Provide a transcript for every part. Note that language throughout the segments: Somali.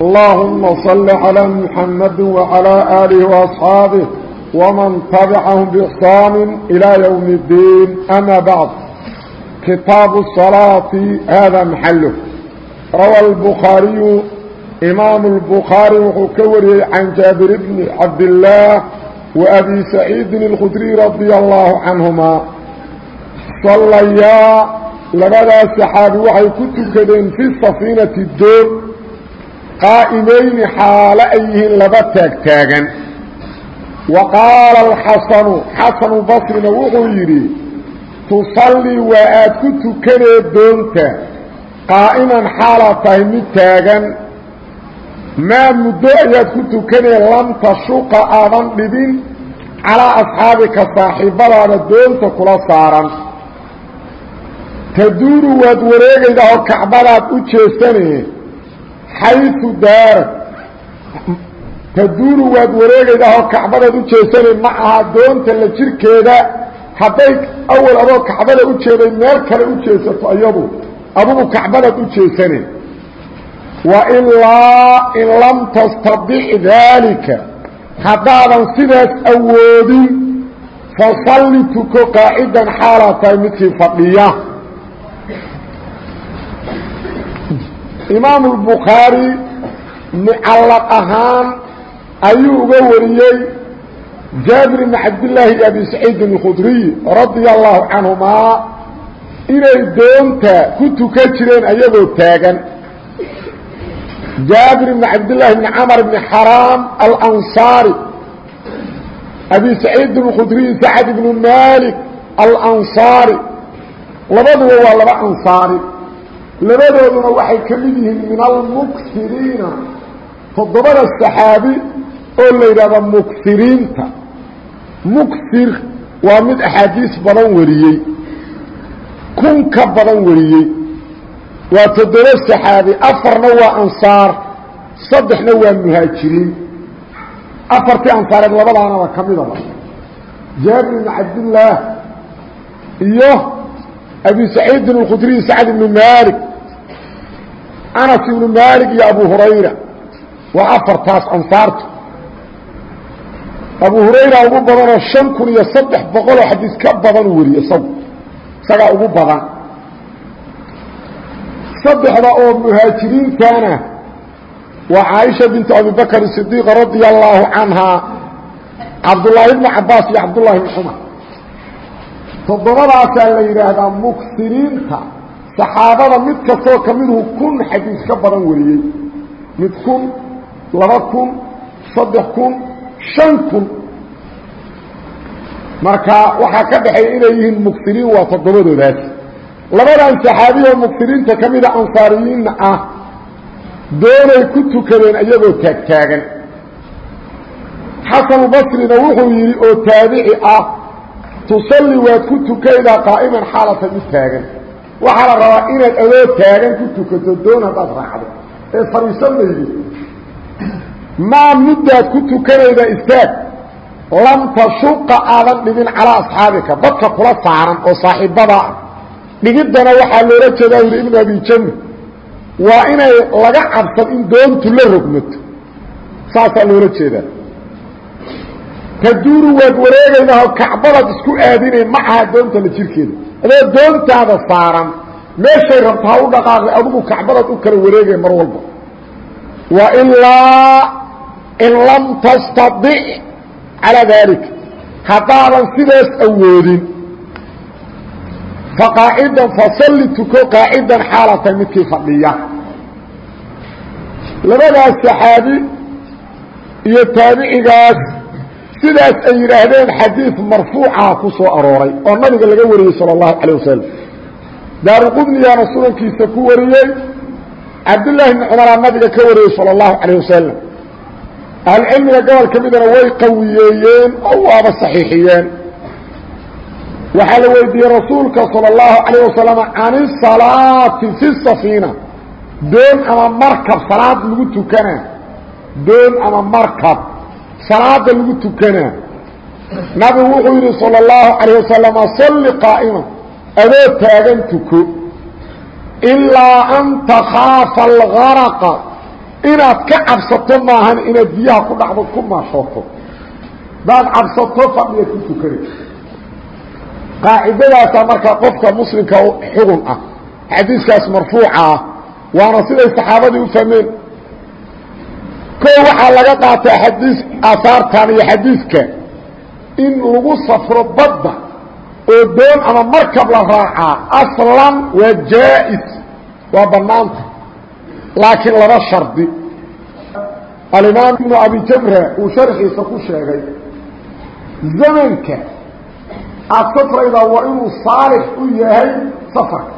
اللهم صل على محمد وعلى آله وأصحابه ومن تبعهم بإحسان إلى يوم الدين أما بعد كتاب الصلاة هذا محله روى البخاري إمام البخاري وحكوري عن جابر بن عبد الله وأبي سعيد الخدري رضي الله عنهما صليا لبدا السحاب وحي كنت كدين في السفينة الدور qaa'imayni xaalo ay yihiin laba taagtaagan wa qaala alxasanu xasanu basrina wuxuu yidhi tusallii waa aad ku tukanee doonta qaa'iman xaalaad tahay mid taagan maa muddo ayaad ku tukanee lam tashuqa aadan dhibin calaa asxaabika saaxiibadaada doonta kula saaran taduuru waad wareegaydaa oo kacbadaad u jeesanee xayu daarad taduuru waad wareegaydaa oo kacbadaad u jeesanay ma aha doonta la jirkeeda. Hadday awal adoo kacbada u jeeday meel kale u jeesato iyadu adugu kacbadaad u jeesanay wa ilaa in lam tastadic daalika. Haddaadan sidaas awoodin fasalli tuko qaacidan xaalaad tahay midkii fadhiya imaam الbukhaarي mucallaq ahaan ayuu uga wariyey jaabir bn cabdillaahi iyo abi saciidin اkhudriy radia allahu canhumaa inay doonta ku tukan jireen ayagoo taagan jaabir bn cabdillaahi bn camr bn xaraam alansaari abi saciidin اkhudriy sacd bnu malik alansaari labaduba waa laba ansaari labadooduna waxay ka mid yihiin min almuksiriina toddobada saxaabi oo la yidhahda muksiriinta. Muksir waa mid axaadiis badan wariyey kun ka badan wariyey. Waa toddoba saxaabi afarna waa ansaar saddexna waa muhaajiriin. Afartii ansaareed labadaanaba ka midaba jaabir ibn cabdillaah iyo abi saciidin اkhudriy sacd ibnu maalik anas ibnu maalik iyo abu hurayra. Waa afartaas ansaartu abu hurayra ugu badanoo shan kun iyo saddex boqoloo xadiis ka badan weriye isagu. Isagaa ugu badan. Saddexda oo muhaajiriintana waa caaisha bintu abi bakr sidiiq radia allaahu canhaa cabdullaahi bnu cabaas iyo cabdullahi bn cumar. Toddobadaasaa la yidhaahdaa muksiriinta saxaabada mid kastoo ka miduu kun xadiis ka badan wariyey. Mid kun laba kun saddex kun shan kun. Marka waxaa ka dhexeeya inay yihiin muksiriin waa toddobadoodaas labadan saxaabiyo muksiriinta ka mida ansaariyiinna ah doonay ku tukadeen iyagoo taagtaagan xasanubasrina wuxuu yidhi oo taabici ah tusalli waad ku tukaydaa qaa'iman xaalata mid taagan waxaa la rabaa inaad adoo taagan ku tukato doon haddaad raacdo. Ee fadhiisan maydi maa muddaad ku tukanayda istaag. Lam tashuqa aadan dhigin calaa asxaabika. Dadka kula saaran oo saaxiibadaa ah. Dhigiddana waxaa loola jeedaa yidhi ibnu abi jamr waa inay laga cabsan in doontu la rogmato. Saasaa loola jeedaa. Taduuru waad wareegaydaao kacbadaad isku aadinay ma aha doonta la jirkeeda adoo doontaada saaran meeshay rabta ha u dhaqaaqday adigu kacbadaad u kala wareegaya mar walba. Wa ilaa in lam tastadic calaa daalika haddaadan sidaas awoodin. Faqaacidan fasalli tuko qaacidan xaalata midkii fadhiya. Labadaas saxaabi iyo taabicigaas sidaas ay yidhaahdeen xadiid marfuuca ku soo arooray oo nabiga laga wariyey salى اllahu calيه wasalam daaruqudniyaana sunankiisa ku wariyey cabdاللahi بن cمraa nabiga ka wariyey salى الlahu عalيه wasaلم ahlucilmiga gobol ka midana way qawiyeeyeen oo waaba صaxiixiyeen waxaa la weydiiyey rasuulka salى الlahu عalيه wasaلم can الصalaaةi في الsaفينة doon ama markab salaad lagu tukanaa doon ama markab salaada lagu tukanaa nabigu wuxuu yidhi salى الlahu عalيه wasaلم صli qaa'ma adoo taagan tuko ilaa an takhaafa algaraqa inaad ka cabsato maahan inaad biyaha ku dhacdo ku maashooto daad cabsato fadhiya ku tukana qaacidadaasaa markaa qofka muslimka xugun ah xadiiskaas marfuuca ah waana siday saxaabadii u fahmeen ko waxaa laga qaataa xadiis aahaartan iyo xadiidka in lagu safro badda oo doon ama markab la raacaa aslan waa jaa-is waa bannaanta. Laakiin laba shardi. Alimaam ibnu abi jamra uu sharxiisa ku sheegay zamanka aada safraydaa waa inuu saalix u yahay safarka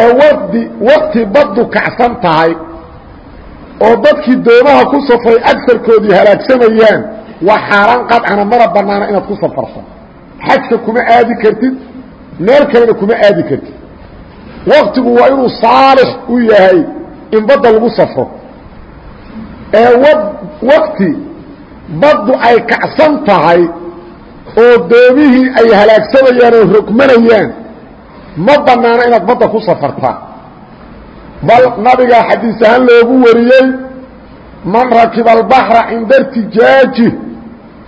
ee wadi wakti baddu kacsan tahay oo dadkii doomaha ku safray agarkoodii halaagsamayaan waa xaaraan qadcana mana banaana inaad ku safarto xajka kuma aadi kartid meel kalena kuma aadi kartid. Waktigu waa inuu saalix u yahay in badda lagu safro. Ee wakti baddu ay kacsan tahay oo doomihii ay halaagsamayaan oo rogmanayaan ma banaano inaad badda ku safartaa bal nabigaa xadiis ahaan loogu wariyey man rakiba albaxra cinda irtijaaji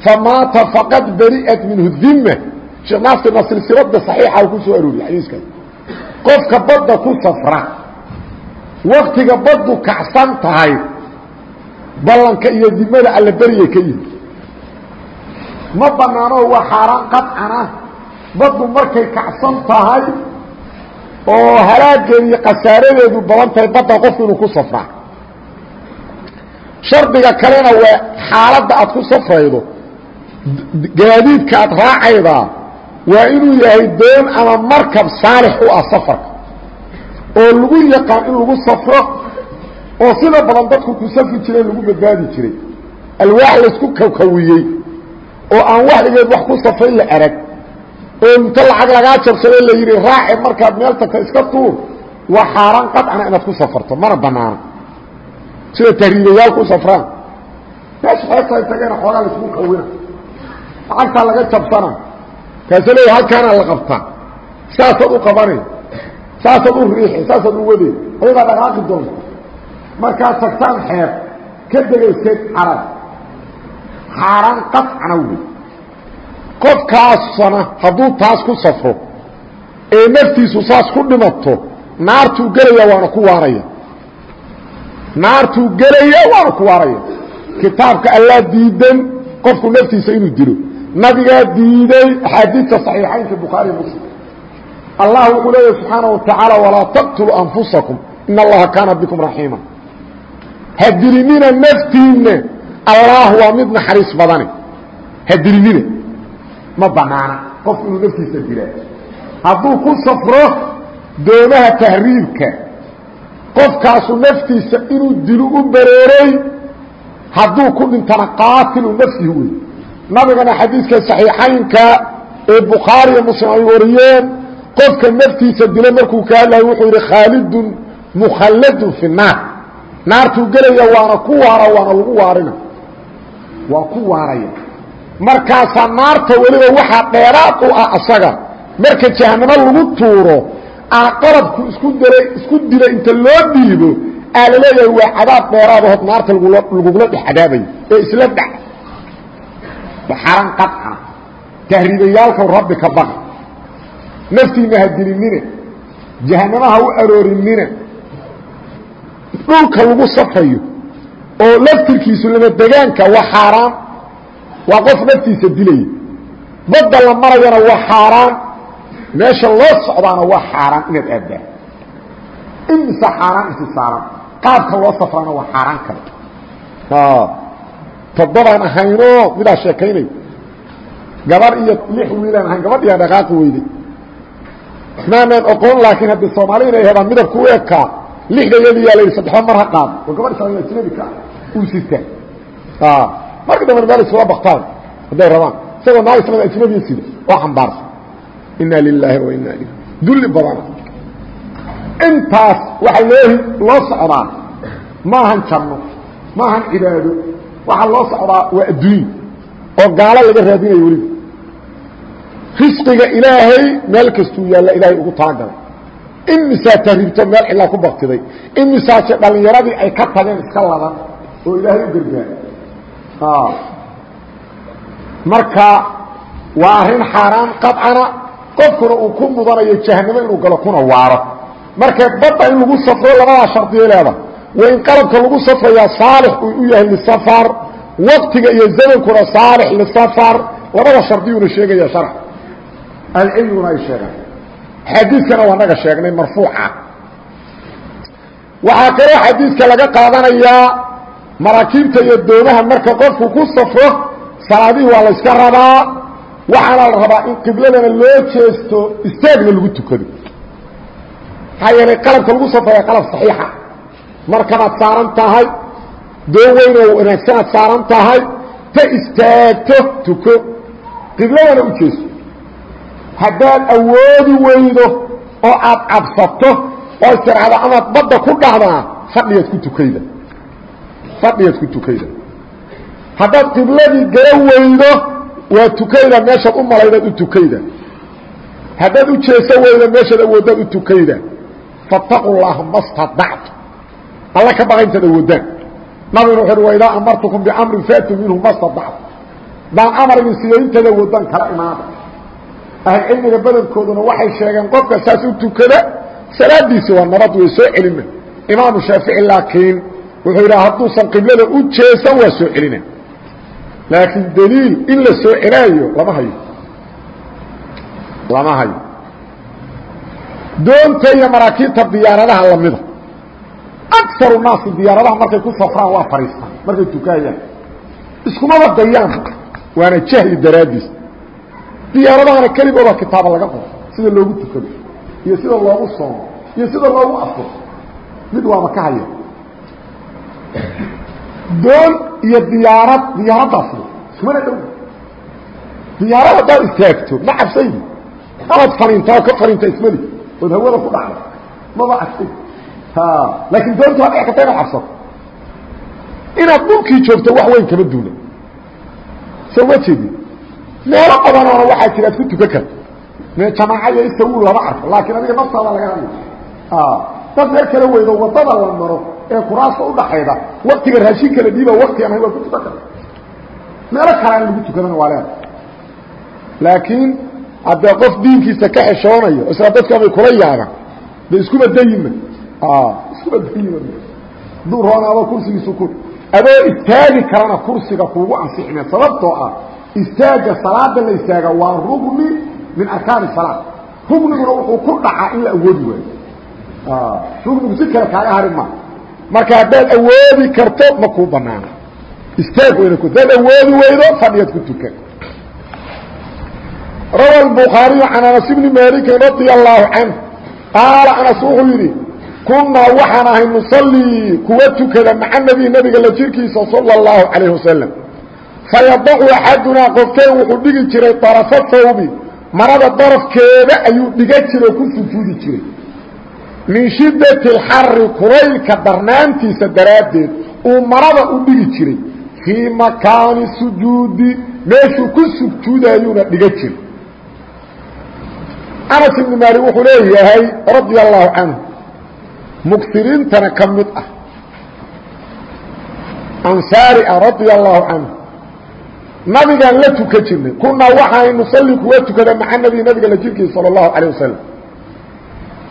famaata faqad bari'at minhu dima sheekh naasirna silsilada saxiixa ku soo arooriyey xadiiskaas qofka badda ku safra waktiga baddu kacsan tahay ballanka iyo dimada alla beryay ka yihi ma banaano waa xaaraan qadcana baddu markay kacsan tahay oo halaageed iyo khasaaradeedu badan tahay badda qofku inuu ku safraa shardiga kalena waa xaaladda aad ku safraydo gaadiidka aad raacaydaa waa inuu yahay doon ama markab saalix u ah safarka oo lagu yaqaan in lagu safro oo sida badan dadku ku safri jireen lagu badbaadi jiray. Alwaax laysku kawkawiyey oo aan waxligeed wax ku safray la arag oo inta lacag lagaa jabsado la yidhi raace markaad meel tagta iska tuur waa xaaraan qadcana inaad ku safarto mana banaana sida tahriibayaal ku safraan. Meesha xeebta ay tageena xoogaa laysku kawina. Lacagtaa laga jabsana. Kaasa leeya halkaana la qabtaa saasaad u qabanay saasaad u riixi saasaad u waday ayadaa dhaqaaqi doonta. Markaad tagtaan xeeb ka degayseed carab. Xaaraan qadcana wey qofkaasana hadduu taas ku safro ee naftiisu saas ku dhimato naartuu gelaya waana ku waaraya. Naartuu gelaya waana ku waaraya. Kitaabka allaa diidan qofku naftiisa inuu dilo. Nabigaa diiday axaadiidta صaxiixaynka bukhaari muslim. Allah wuxuu leeyahy subxaana wa tacaala walaa taqtuluu anfusakum in allaha kaana bikum raxiima. Ha dilinina naftiinna. Allah waa mid naxariis badane. Ha dilinina ma banaana qof inuu naftiisa dilaa hadduu ku safro doomaha tahriibka qofkaasu naftiisa inuu dilo u barooray hadduu ku dhintana qaatilu nafsihi wey nabigana xadiidka saxiixaynka ee bukhaari iyo muslim ay wariyeen qofka naftiisa dila markuu ka hadlayo wuxuu yidhi khaalidun mukhalladun fi naar. Naartuu gelaya waana ku waara waana lagu waarina. Waa ku waaraya markaasaa naarta weliba waxaa dheeraad u ah asaga. Marka jahanamo lagu tuuro aa qalabku isku dilay isku dilay inta loo dhiibo aa la leeyahay waa cadaab dheeraad hood naarta lagugula dhex cadaabayo ee isla dhac. Xaran qadca tahriibayaalkow rabbi ka baqa naftiina ha dilinina jahanamo ha u aroorinina dhulka lagu safrayo oo laftirkiisu lama degaanka waa xaaraan waa qof naftiisa dilaya badda la marayana waa xaaraan. Meesha loo socdaana waa xaaraan inaad aaddaa. Imise xaaraan isi saaran? Qaabka loo safraana waa xaaraan kale. Toddobaan ahaynoo midaa sheekaynay? Gabar iyo lix wiilaan ahayn gabadhiyaa dhaqaaqi weyday. Maanaan oqoon laakiin haddii soomaali inay hebaan midabku u ekaa lixda yadiyaa la yidhi saddexba mar ha qaado oo gabadh islaam ajnabi ka ah. Uu sitaa marka dambana meel iskula baktaan hadday rabaan isagoo naag islaam ajnabiya sida oo xambaarsan. Inaa lilaahi wa inaa ilayh dulli badana intaas waxaa loo loo socdaa maahan janno maahan cibaado waxaa loo socdaa waa adduunya oo gaalo laga raadinayo weliba risqiga ilaahay meel kastuu yaalla ilaahay ugu talagalay imisaa tahriibto meel cilaa ku baktiday imisaase dhallinyaradii ay ka tageen iska ladan oo ilaahay u gargaar marka waa arrin xaaraan qadcana qofkuna uu ku mudanayo jahanamo inuu galo kuna waaro. Marka badda in lagu safro labadaa shardiya leeda waa in qalabka lagu safrayaa saalix uu u yahay lisafar waqtiga iyo zamankuna saalix lisafar. Labada shardiyuuna sheegaya sharx. Ahlucilmiguna ay sheegaan. Xadiidkana waa naga sheegnay marfuuca. Waxaa kaloo xadiidka laga qaadanayaa maraakiibta iyo doomaha marka qofku ku safro salaadihii waa la yska rabaa. Waxaana la rabaa in qibladana loo jeesto istaagna lagu tukado. Maxaa yeelay qalabka lagu safraya qalab saxiixa. Markabaad saaran tahay doon weyn oo wanaagsanaad saaran tahay ta istaagto tuko. Qibladana u jeesto. Haddaad awoodi weydo oo aad cabsato oo istiraahdo amaad badda ku dhahdaa fadhiyaad ku tukayda fadhiyaad ku tukayda. Haddaad qibladii gara weydo waa tukayda meeshaad u malaydaad u tukayda. Haddaad u jeeso weydo meeshaad awooddaad u tukayda. Fattaqu llaha ma stadactu alla ka baqa intaad awoodaan nabiguna wuxu uhi waidaa amartukum biamrin faatuu minhu ma stadactu daan amar idin siiyo intaad awoodaan kala imaada. Ahlcilmiga badankooduna waxay sheegeen qofka saas u tukada salaadiisi waa nabad way soo celina imaamu shaafici laakiin wuxuu yidhaha hadduusan qiblada u jeesan waa soo celina laakiin daliil in la soo celaayo lama hayo. Lama hayo. Doonta iyo maraakiibta diyaaradaha lamida akaru naasi diyaaradaha markay ku safraan waa fadhiistaan markay tukaayaan. Iskumaba dayaan waana jahli daraaddiis. Diyaaradahana keligooda kitaaba laga qoro sida loogu tukado iyo sida loogu soomo iyo sida loogu afuro mid waaba ka haya doon iyo diyaarad diyaaraddaasi iskumana dhow diyaarad haddaad istaagto ma cabsaydi amaad faniintaa ka faniinta ismali ood hawada ku dhacda maba cabsay. Laakiin doonta waa dhici karta inaad cabsato inaad dhulkii joogto wax weyn kama duuna. Soo ma jeedi meelo badanoona waxaa jira ad ku tukan karto jamaaca iyo isawu lama arko laakiin adiga naftaada laga hadlay dad meel kala weydo waddada la maro ee kuraasta udhaxayda waktiga raashinka la dhiiba wakti aan waa ku tukan karta meelo kale aan lagu tukadana waa leeda laakiin haddee qof diinkiisa ka xeshoonayo isla dadka bay kula yaabaan de iskuba dayima iskuba dayima duu roonaado kursigiisu ku adoo istaagi karana kursiga kuugu ansixime sababtoo ah istaaga salaada la istaaga waa rugni min arkaani salaad. Rugniguna wuxuu ku dhacaa in la awoodi waayo rugnigu si kale kaaga harin maa marka haddaad awoodi karto ma kuu banaana istaag weyna ku hadaad awoodi weydo fadhiyaad ku tukan rawa الbukhaariyu can anas bni malikin radia allahu canه qaala anas wuxuu yidhi kunaa waxaan ahay nusalii kuwa tukada maca nebi nebiga la jirkiisa salى اllahu calayh wasalam fayadacu axadunaa qofkeen wuxuu dhigi jiray طarafa hawbi marada darafkeeda ayuu dhiga jiray oo ku sujuudi jiray min shiddati اlxari kulaylka darnaantiisa daraaddeed uu marada u dhigi jiray fii makaani sujuudi meeshuu ku sujuudayuuna dhiga jiray. Anas ibnu maalik wuxuu leeyahay radia allahu canhu mugsiriintana ka mid ah ansaari ah radia allahu canhu nabigaan la tukan jirnay. Kunaa waxaay nusalli kuwa tukada maca nabi nabiga la jirkiisa sala allahu calayh wasalam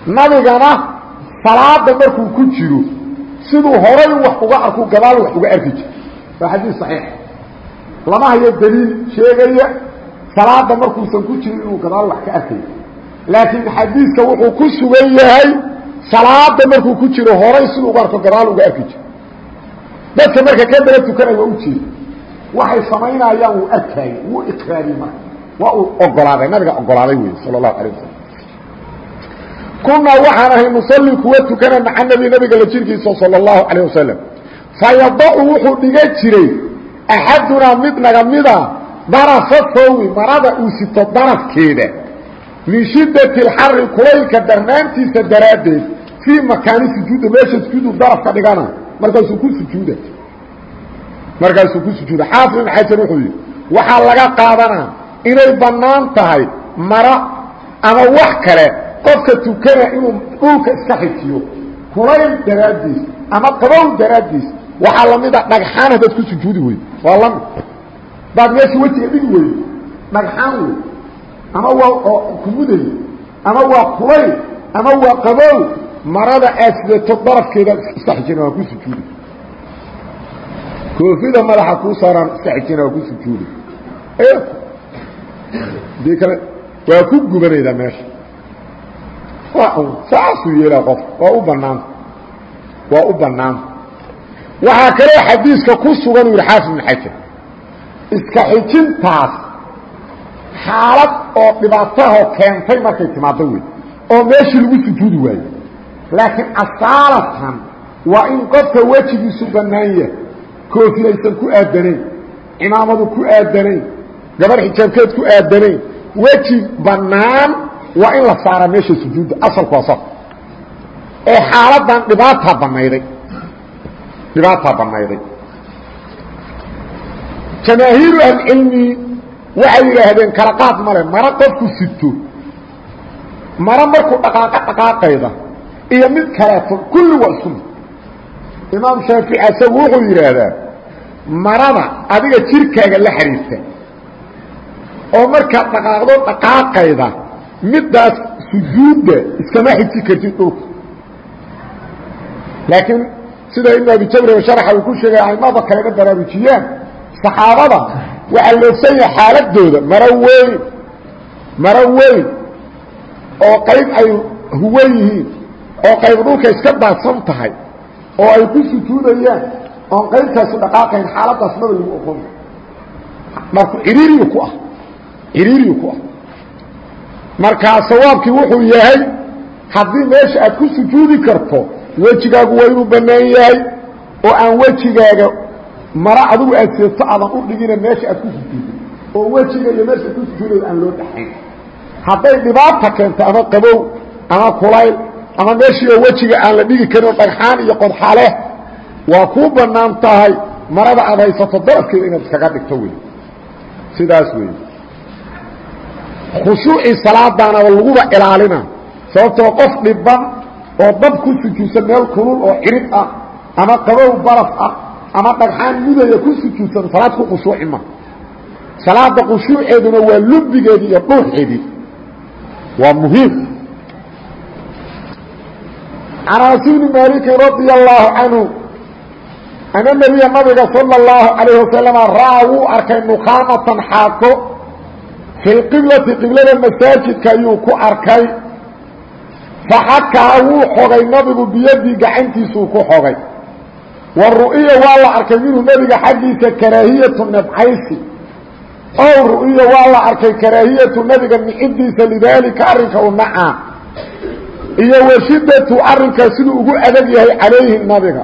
nabigana salaada markuu ku jiro siduu horay wax uga arku gadaal wax uga arki jiro waa xadiis saxiix. Lama hayo daliil sheegaya salaada markuusan ku jirin inuu gadaal wax ka arkayo laakiin xadiidka wuxuu ku sugan yahay salaada markuu ku jiro horay siduu uga arko gadaal uga arki jiro dadka marka ka daba tukanaya waa ujeeda waxay samaynayaan wuu arkaayey wuu iqraariyey marka waa uu ogolaaday nabiga ogolaaday wey sala allahu alay wasalam kunaa waxaan ahay nusalli kuwa tukana maca nebi nabiga la jirkiisa sala allahu calayh wasalam fayadacu wuxuu dhiga jiray axadunaa mid naga mida darafa fawwi marada uu sito darafkeeda min shiddati alxari kulaylka darnaantiisa daraaddeed fii makaani sujuuda meesha sujuudu darafka dhigana markaasuu ku sujuuda markaasuu ku sujuuda xaafid ibn xajar wuxuu yidhi waxaa laga qaadanaa inay bannaan tahay mara ama wax kale qofka tukana inuu dhulka iska xijiyo kulayl daraaddiis ama qabow daraaddiis waxaa la mid a dhagxaan haddaad ku sujuudi weydo waa la mid hadaad meesha wejiga dhigi weydo dhagxaan wey ama waa kumuday ama waa kulayl ama waa qabow marada aad sidato darafkeeda iska xijina waa ku sujuudi. Koofida madaxa kuu saaraan iska xijina waa ku sujuudi. Dii kale waa ku gubanaydaa meesha saasuu yeelaa qof waa u banaanta waa u banaanta waxaa kaloo xadiiska ku sugan u yihi xaafid ibn xajar iska xijintaas xaalad oo dhibaatahoo keentay markay timaado wey oo meeshii lagu sujuudi waayo. Laakiin asaalatan waa in qofka wejigiisu bannaan yahay koofi ku aadanayn cimaamadu ku aadanayn gabar xijaabkeed ku aadanayn weji bannaan waa in la saaraa meesha sujuudda asalku waa sa ee xaaladan dhibaataa banayday. Dhibaataa banayday. Jamaahiiru ahlicilmi waxay yidhaahdeen kala qaad male mara qofku sito mara markuu dhaqaaqa dhaqaaqayda. Iyo mid kaleeto kulli waa isku mid. Imaam shaafici asagu wuxuu yidhaahdaa marada adiga jirkaaga la xiriirta. Oo markaad dhaqaaqdo dhaqaaqayda middaas sujuudda iskama xiji kartid dhulka. Laakiin sida ibn abi jabri sharaxa uu ku sheegay aimada kalena baraarujiyaan saxaabada waxaa loogsan yahay xaaladooda maro weyn maro weyn oo qayb ay huwan yihiin oo qayb dhulka iska daadsan tahay oo ay ku sujuudayaan oon qaybtaasu dhaqaaqayn xaaladaas maba lagu oqon marku ciriiriyu ku ah ciriiriyu ku ah markaa sawaabkii wuxuu yahay haddii meesha aad ku sujuudi karto wejigaagu waa inuu bannaan yahay oo aan wejigaaga mara adugu aad seeto aadan u dhigina meesha aad ku sujuudo oo wejiga iyo meesha aad ku sujuudayda aan loo dhaxayn hadday dhibaata keento ama qabow ama kulayl ama meeshii oo wejiga aan la dhigi karin oo dhagxaan iyo qodxale waa kuu bannaan tahay marada aad haysato darafkeeda inaad iskaga dhigto wey sidaas wey khushuucii salaadaana laguba ilaalina sababtoo qof dhiban oo dab ku sujuudsan meel kulul oo cirid ah ama qabow baraf ah ama dhagxaan mudaya ku sujuudsan salaad ku khushuuci ma. Salaada khushuuceeduna waa lubigeedii iyo dhuuxeedii. Waa muhiim. Anas bni maalikin radia allaahu canhu ana nebiya nabiga sala اllahu calayh wasalama ra'aa wuu arkay nukaamatan xaako fi lqiblati qiblada masaajidka ayuu ku arkay. Faxakaa wuu xogay nabigu biyadii gacantiisuu ku xogay. Wa ru'iya waa la arkay minhu nebiga xaggiisa karaahiyatu nabcaysi ow ru'iya waa la arkay karaahiyatu nebiga nicidiisa lidaalika arrinka u nacaa iyo washidatu arrinkaa siduu ugu adag yahay calayhi nabiga.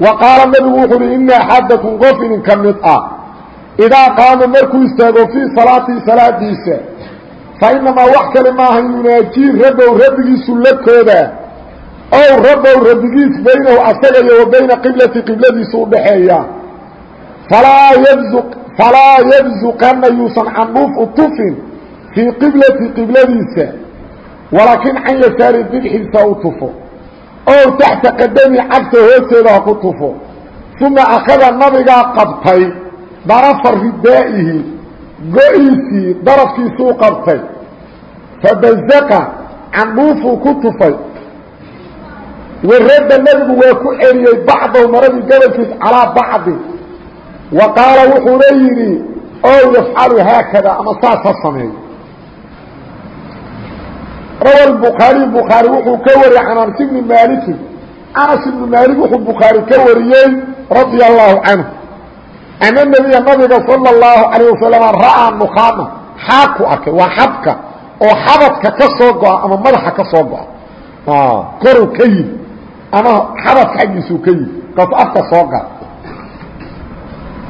Wa qaala nebigu wuxuu uhi ina axadakum qof idinka mid ah idaa qaama markuu istaago fii salaatii salaadiisa fa inamaa wax kale maaha yunaajii rabbow rabbigiisu la koodaa ow rabbow rabbigiis baynahu asaga iyo wa bayna qiblati qibladiisa udhaxeeya falaa yabzu falaa yabzuqanna yuusan candhuuf u tufin fii qiblati qibladiisa walaakiin can yasaari bidxiisa u tufo ow taxta qadami cagta hoosteeda ha ku tufo uma akhada nabigaa qabtay darafa ridaa'ihi go-iisii darafkiisuu qabtay. Fabazaqa candhuufuu ku tufay. Waradda nebigu waa ku celiyey bacdahu maradii gobolkiis calaa bacdi. Wa qaala wuxuuna yidhi ow yafcalu haakada ama saas ha sameeyo rawa bukhaariy bukhaari wuxuu ka wariyey can anas ibni maalikin anas ibni maalik wuxuu bukhaari ka wariyey radia allaahu canhu ana nebiya nabiga sala اllahu calayh wasalama ra'aa nukaama xaag ku arkay. Waa xabka oo xabadka ka soo go-a ama madaxa ka soo go-a. Koru ka yimi ama xabadka xaggiisuu ka yimi kaasuu afka soo gal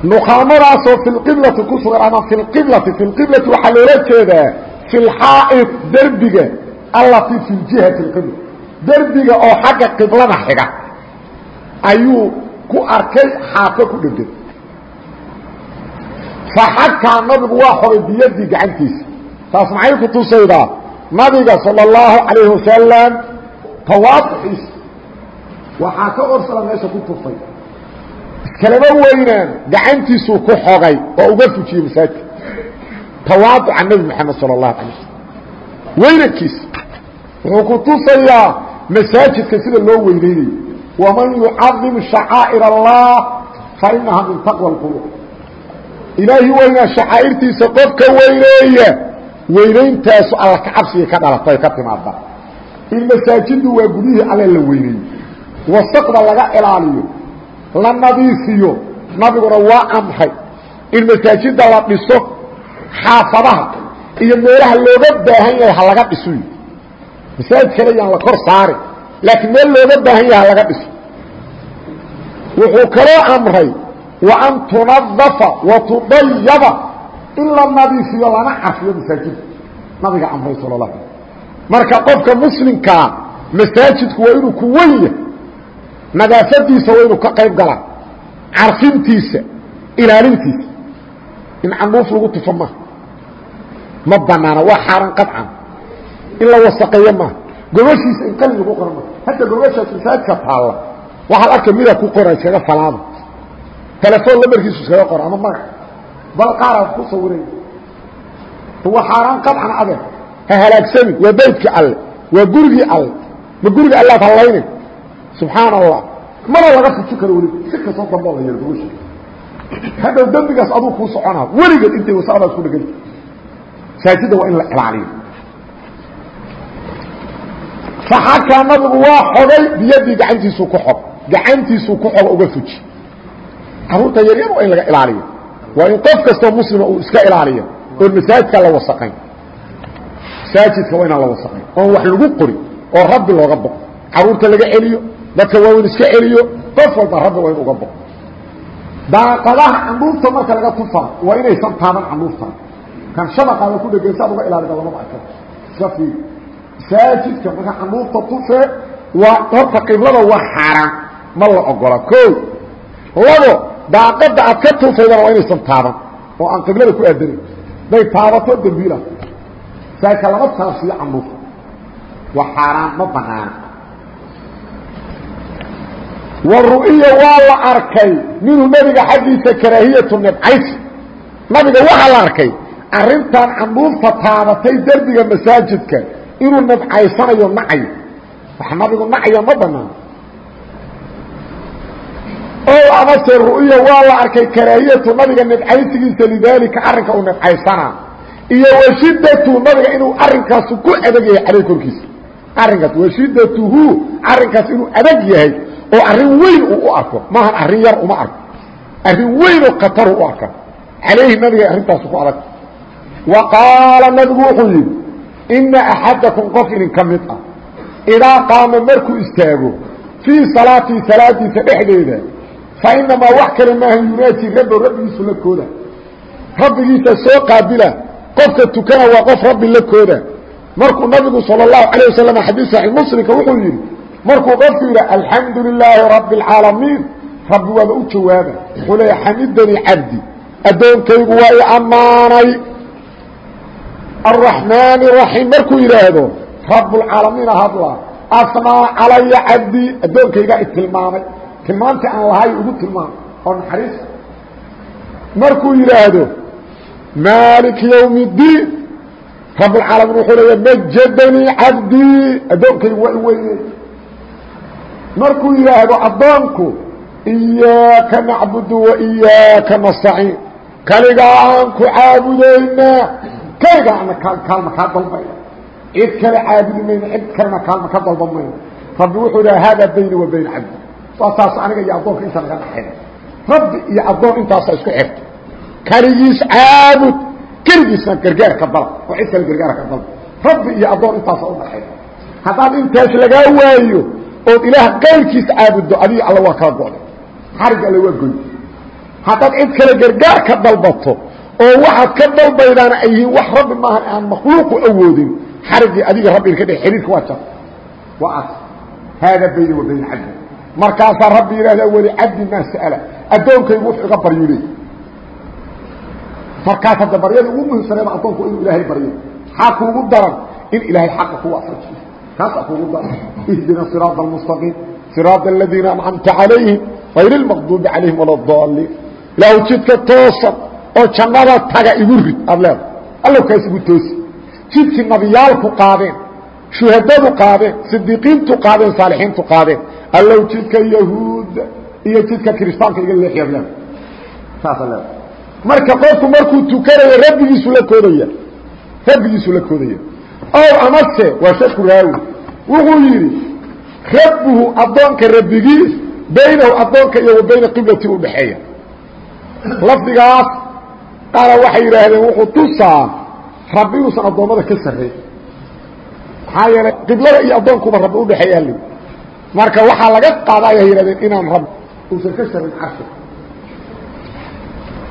nukaamadaasoo fi lqiblati ku sugan ama fi lqiblati fi lqiblati waxaa loola jeedaa fi lxaa'id derbiga allatii fi jihati lqibla derbiga oo xagga qiblada xiga. Ayuu ku arkay xaafo ku dhegay faxakaa nabigu waa xoray biyadii gacantiisa taas maxay ku tusaydaa nabiga salى اllahu calayhi wasalam tawaaduxiisa waxaa ka orsala meesha ku tufay iskalama weynaan gacantiisuu ku xogay oo uga fujiyey masaajidka tawaaduca nebi moxamed salى اlahu alay waslm weynankiisa wuxuu ku tusayaa masaajidka sida loo weyneynayo waman yucadim shacaa'ir allah fainaha min taqwa اlqulub ilaahi weynaa shacaa'irtiisa qofka weyneeya weynayntaasu alla ka cabsiga ka dhalatay ka timaada in masaajidu waa gudihii alle la weyneeyo wasaqda laga ilaaliyo. La nadiifiyo. Nabiguna waa amray. In masaajida la dhiso xaafadaha iyo meelaha looga baahan yahay ha laga dhiso masaajid kale yaan la kor saari laakiin meel looga baahan yahay ha laga dhiso wuxuu kaloo amray tunadafa wa tudayaba in la nadiifiyo lana cafiyo masaajidka nabiga amray sal la marka qofka muslimkaa masaajidku waa inuu ku wen yahay nadaafadiisa waa inuu ka qayb galaa carfintiisa ilaalintiisa in canuuf lagu tufo maaha ma banaana waa xaaraan qaطcan in la wasaqeeyo maaha gobashiisa in qalin lagu qoro maaha hadda gobashaas masaajidka taalla waxaad arka midaa ku qora iskaga falaada telefoon lamarkiisu iskaga qoro ama magac bal qaaraad ku sawiray waa xaaraan qaطcan adeer ha halaagsamin waa baydkii alle waa gurigii alle ma gurigii allaad hallayna subxaan allah mana laga fuji karo weliba si kastoo damboo la yeelo gobasha hadhow dembigaas aduu kuu soconaa. Weligeed intay wasaqdaas ku dheganta masaajidda waa in la ilaaliyo. Faxakaa nabigu waa xogay biyadii gacantiisuu ku xog gacantiisuu ku xogo uga fuji carruurta yaryar waa in laga ilaaliyo. Waa in qof kastoo muslima uu iska ilaaliyo oon masaajidka la wasaqayn masaajidka waa inaan la wasaqayn oon wax lagu qori oo rabbi looga boqo. Caruurta laga celiyo dadka waa in iska celiyo qof walba rabbi waa in uga boqo. Daaqadaha candhuufta marka laga tufaa waa inaysan taaban candhuuftan kan shabaqaada ku dhegeysa ad uga ilaalida lamaba arka iska fiiri masaajidka marka candhuufta tufee waa horta qiblada waa xaaraan ma la ogola. O labo daaqada aad ka tuufaydana waa inaysan taaban oo aan qiblada ku aadanin day taabato dambiila masaajidka lama taabsiiyo candhuufta waa xaaraan ma banaana. Waru'iya waa la arkay. Minhu nebiga xaggiisa karaahiyatu nibcaysi nabiga waxaa la arkay arrintan candhuufta taabatay derbiga masaajidka. Inuu nibcaysanayo nacayo wax nabigu nacayo ma banaan o amase ru'ya waa la arkay karaahiyatu nabiga nibcaysigiisa lidaalika arrinka uu nibcaysanaa iyo washidatu nabiga inuu arrinkaasu ku adag yahay caleyh korkiisa. Arrinkaas washidatuhu arrinkaas inuu adag yahay oo arrin weyn uu u arko. Maahan arrin yar uma arko. Arrin weynoo kataru u arka calayhi nabiga arrintaasu ku adag. Wa qaala nabigu wuxuu yidhi ina axadakum qof idinka mid ah. Idaa qaama markuu istaago fii salaatii salaadiisa dhexdeeda inamaa wax kale maaha yunaaji rabbo rabbigiisu la kooda rabbigiisa soo qaabila qofka tukana waa qof rabbi la kooda markuu nabigu salى الlahu عalيه wasalam xadiis saxi muslimka wuxuu yidhi markuu qofku yidhi alxamdu lilaahi rabi اlcaalamiin rabbi waaba u jawaaba wuxuu leeya xamidanii cabdi addoonkaygu waa i ammaanay araxmaani raxiim markuu yidhaahdo rabbulcaalamiina hadla asnaa calaya cabdii addoonkaygaa i tilmaamay tilmaantii aan lahay ugu tilmaamay oo naxariis. Markuu yidhaahdo maalik ywm اdiin rabbulcaalamiin wuxuu leeya majadanii cabdii addoonkaygu waa i weyney markuu yidhaahdo addoonku iyaaka nacbudu wa iyaaka nastaciin. Kaligaa aan ku caabudaynaa. Kaligaa ana kaalma kaa dalbayna cid kale caabudi mayno cid kalena kaalma ka dalban mayno rabbi wuxuu dhaha haadaa bayni wa bayna cabdi waa saas aniga iyo addoonka inta naga dhaxay rabbi iyo addoon intaasa isku xirto kaligiis caabud keligiisna gargaar ka dala oo cid kale gargaar ka dalba rabbi iyo addoon intaasa udhaxay haddaad intaas lagaa waayo ood ilaah qayrkiisa caabuddo adiga alla waa kala go'day. Xarigga alle waa goy haddaad cid kale gargaar ka dalbato oo waxaad ka dalbaydaana ay yihiin wax rabbi maahan aan makhluuqu awoodin xariggii adiga rabbiga ka dhe xiriirka waa jar waa as haada bayni wa bayna cabdi markaasaa rabbi yidhahdaa weli cabdi maa sa'ala. Addoonkaygu wuxuu iga baryuu leey markaas hadda baryada ugu muhiimsaneeda addoonku inuu ilaahay baryo. Maxaa kuugu daran? In ilaahay xaqa ku waafajiyo kaasaa kuugu daran. Ihdina siraada almustaqiim siraada aladiina ancamta calayhim hayr lmaqduubi calayhim wala daaliin ilaahu jidka toosan oo jannada taga igu rid. Aad leeda allow kaas igu toosi. Jidkii nabiyaalku qaadeen shuhadadu qaadeen sidiiqiintu qaadeen saalixiintu qaadeen allow jidka yahuudda iyo jidka kiristaanka iga leexyaad leeda saasa leeda marka qofku markuu tukanayo rabbigiisu la koodaya. Rabbigiisu la koodaya. Ow amase waa shaku raawi. Wuxuu yidhi rabbuhu addoonka rabbigiis baynahu addoonka iyo wa bayna qiblati udhaxeeya lafdigaas qaala waxay yidhaahdeen wuxuu tusaa rabbi inuusan addoommada ka sarreyn. Maxaa yeelay qiblada iyo addoonkuba rabbi udhaxeeya li marka waxaa laga qaada ayay yidhahdeen inaan rabb uusan ka sarrayn carshi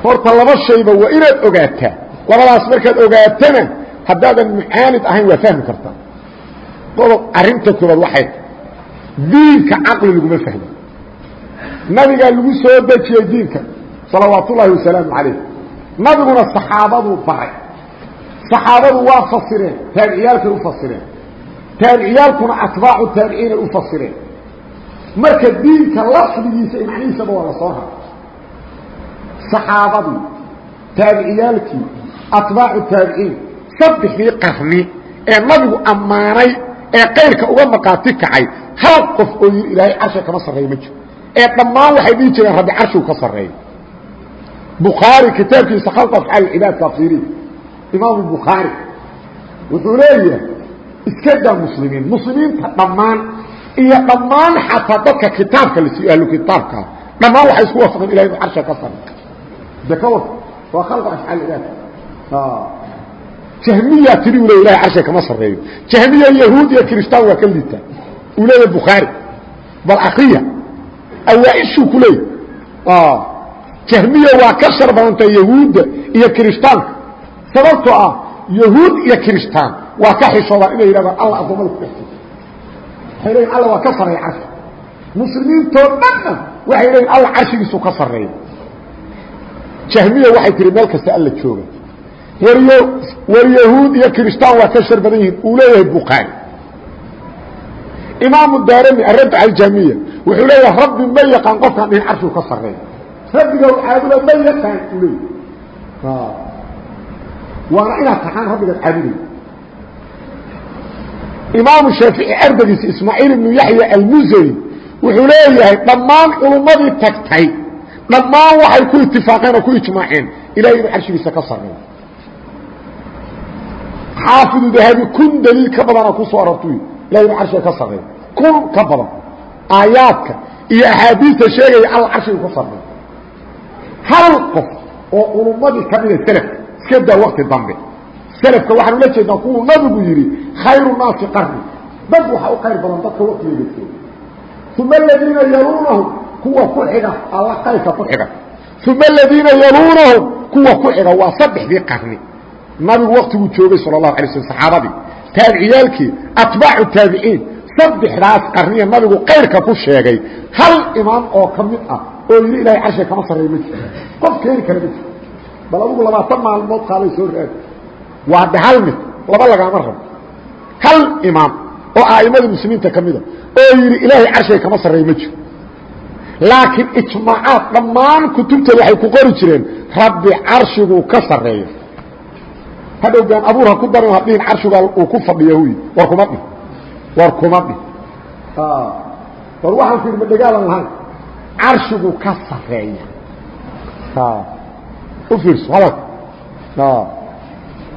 horta laba shayba waa inaad ogaataa. Labadaas markaad ogaatana haddaadan mucaanid ahayn waa fahmi kartaa qodob arrinta koobaad waxay diinka caqli laguma fahmo. Nabigaa lagu soo dejiyey diinka salawaat ullaahi wasalaamu calayh nabiguna saxaabaduu baray. Saxaabadu waa fasireen taabiciyaalkay u fasireen. Taabiciyaalkuna atbaacu taabiciinay u fasireen marka diinka lafdigiisa i macnihiisaba waa la soo raa saxaabadii taabiciyaalkii atbaacu taabiciin saddexdii qarni ee nabigu ammaanay ee kayrka uga maqaati kacay hal qof oo yidhi ilaahay carshiga kama sarreeyo ma jiro. Ee dhammaan waxay dhihi jireen rabbi carshigu ka sarreeyo. Bukhaari kitaabkiisa khalq afcaal cibaad tafsiiri imaamu bukhaari wuxuu leeyahay iska daa muslimiin. Muslimiinta dhammaan iyo dhammaan xataa dadka kitaabka la siiyo ahlu kitaabkaa dhammaan waxay isku waafaqeen ilahay inu carshiga ka sarreeyo de ka war waa khalq afcaal cibaad jahmiya tiri u le ilahay carshiga kama sarreeyo jahmiya yahuud iyo kiristaan waa ka liita uu leeyahay bukhaari. Bal akriya awaa-ishuu ku leeyahy jahmiya waa ka shar badanta yahuudda iyo kiristaanka. Sababtoo ah yahuud iyo kiristaan waa ka xishoodaan inay yidhahdaan alla addoommada ku dhexjir waxay leeyiin alla waa ka sarreeya carshi muslimiintoo dhanna waxay leeyiin alla carshigiisu ka sarreeya jahmiya waxay tihi meel kasta alla jooga. Waryo war yahuud iyo kiristaan waa ka shar badan yihiin uu leeyahay bukhaari imaamu daarami aradd cala jahmiya wuxuu leeyahay rabbi ma yaqaan qofkaan dhihin carshigu ka sarreeya rabbiga caabuda ma yaqaan u leey waana inaad taxaan rabbigaad caabuday imaamu shaafici ardaygiisa ismaaciil ibnu yaxya almusani wuxuu leeyahay dhammaan culummadii tagtay. Dhammaan waxay ku itifaaqeen oo ku ijmaaceen. Ilahay inuu carshigiisa ka sarreeyo xaafidu dahabi kun daliil ka badana ku soo arortu ilahay inuu carshiga ka sarreeyo kun ka badan. Aayaadka iyo axaadiista sheegaya alla carshiga ka sarreeyo hal qof oo culummadii ka mida selafka iska daa wakti dambe selafka waxaan ula jeednaa kuwuu nabigu yidhi khayru naasi qarni. Dad waxa u khayr badan dadka waktigeeda jooga uma aladiina yaluunahum kuwa ku xiga alla kayrka ku xiga. Uma aladiina yaluunahum kuwa ku xiga waa saddexdii qarni. Nabigu waktiguu joogay sal اlahu alay slm saxaabadii. Taabiciyaalkii atbaacu taabiciin saddexdaas qarniya nabigu kayrka ku sheegay. Hal imaam oo ka mid ah oo yidhi ilahay carshiga kama sarreeyo ma jiro qof keeni kara ma jiro bal adugu labaatan maalmood qaaday soo raadi waa de hal mid laba lagaama rabo. Hal imaam oo a'imada muslimiinta ka mida oo yidhi ilaahay carshiga kama sarreeyo ma jiro. Laakiin ijmaacaad dhammaan kutubtooda waxay ku qori jireen rabbi carshiguu ka sarreeyo. Hadhow been abuur ha ku darin hadhihin carshigaa uu ku fadhiyo huy war kuma dhih war kuma dhih war waxaan ku yidhi ma dhegaalan lahayn. Carshigu ka sareeya u fiirso hadalka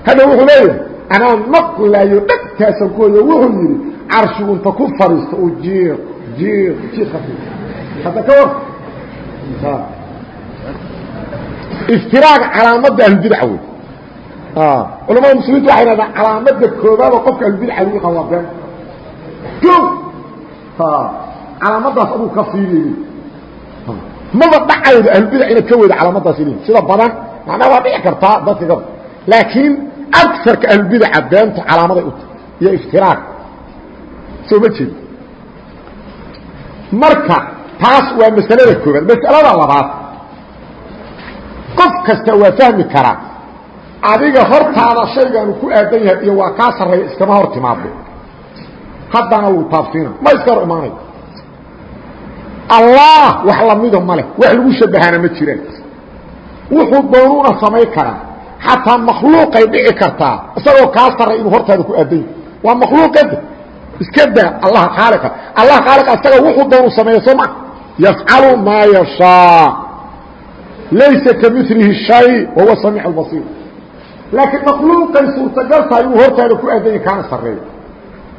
hadhow wuxuu leeyahay anaa maqlaayo dhagtaasan ku hoyo wuxuu yidhi carshigu inta ku fadhiisto uu jiiq jiiq jiiq hadda ka war iftiraaga calaamadda ahlubidca wey culamada muslimiintu waxay hahdaan calaamada koobaadoo qofka ahlubidca lagu yaqaan waa been joog calaamadaas aduu ka fiiriy maba dhacaydo ahlulbidac inaad ka weydo calaamadaas ilin sida badan macnaa waa dhici kartaa dadka gab laakiin agarka ahlulbidaca beentu calaamaday u tahay iyo iftiraaq soo ma jeed marka taas waa masalada koobaad masalada labaad qof kasta waa fahmi karaa adiga hortaada shaygaanu ku aadan yahay iyo waa kaa sarreeya iskama hor timaado haddana wuu taabsiina ma iska hor imaanayo allah wax lamido ma leh wax lagu shabahaana ma jiraan wuxuu doonuuna samayn karaa xataa makhluuqay dhici kartaa isagoo kaa sarray inuu hortaada ku aadan yahay waa makhluuqada iska daa allah khaaliqa allah khaaliqa isaga wuxuu doonu sameeya soo ma yafcalu maa yashaa laysa kamilihi shay wahuwa samiic albasiir laakiin makhluuqay suurtagal tahay inuu hortaada ku aadanya kaana sarreeyo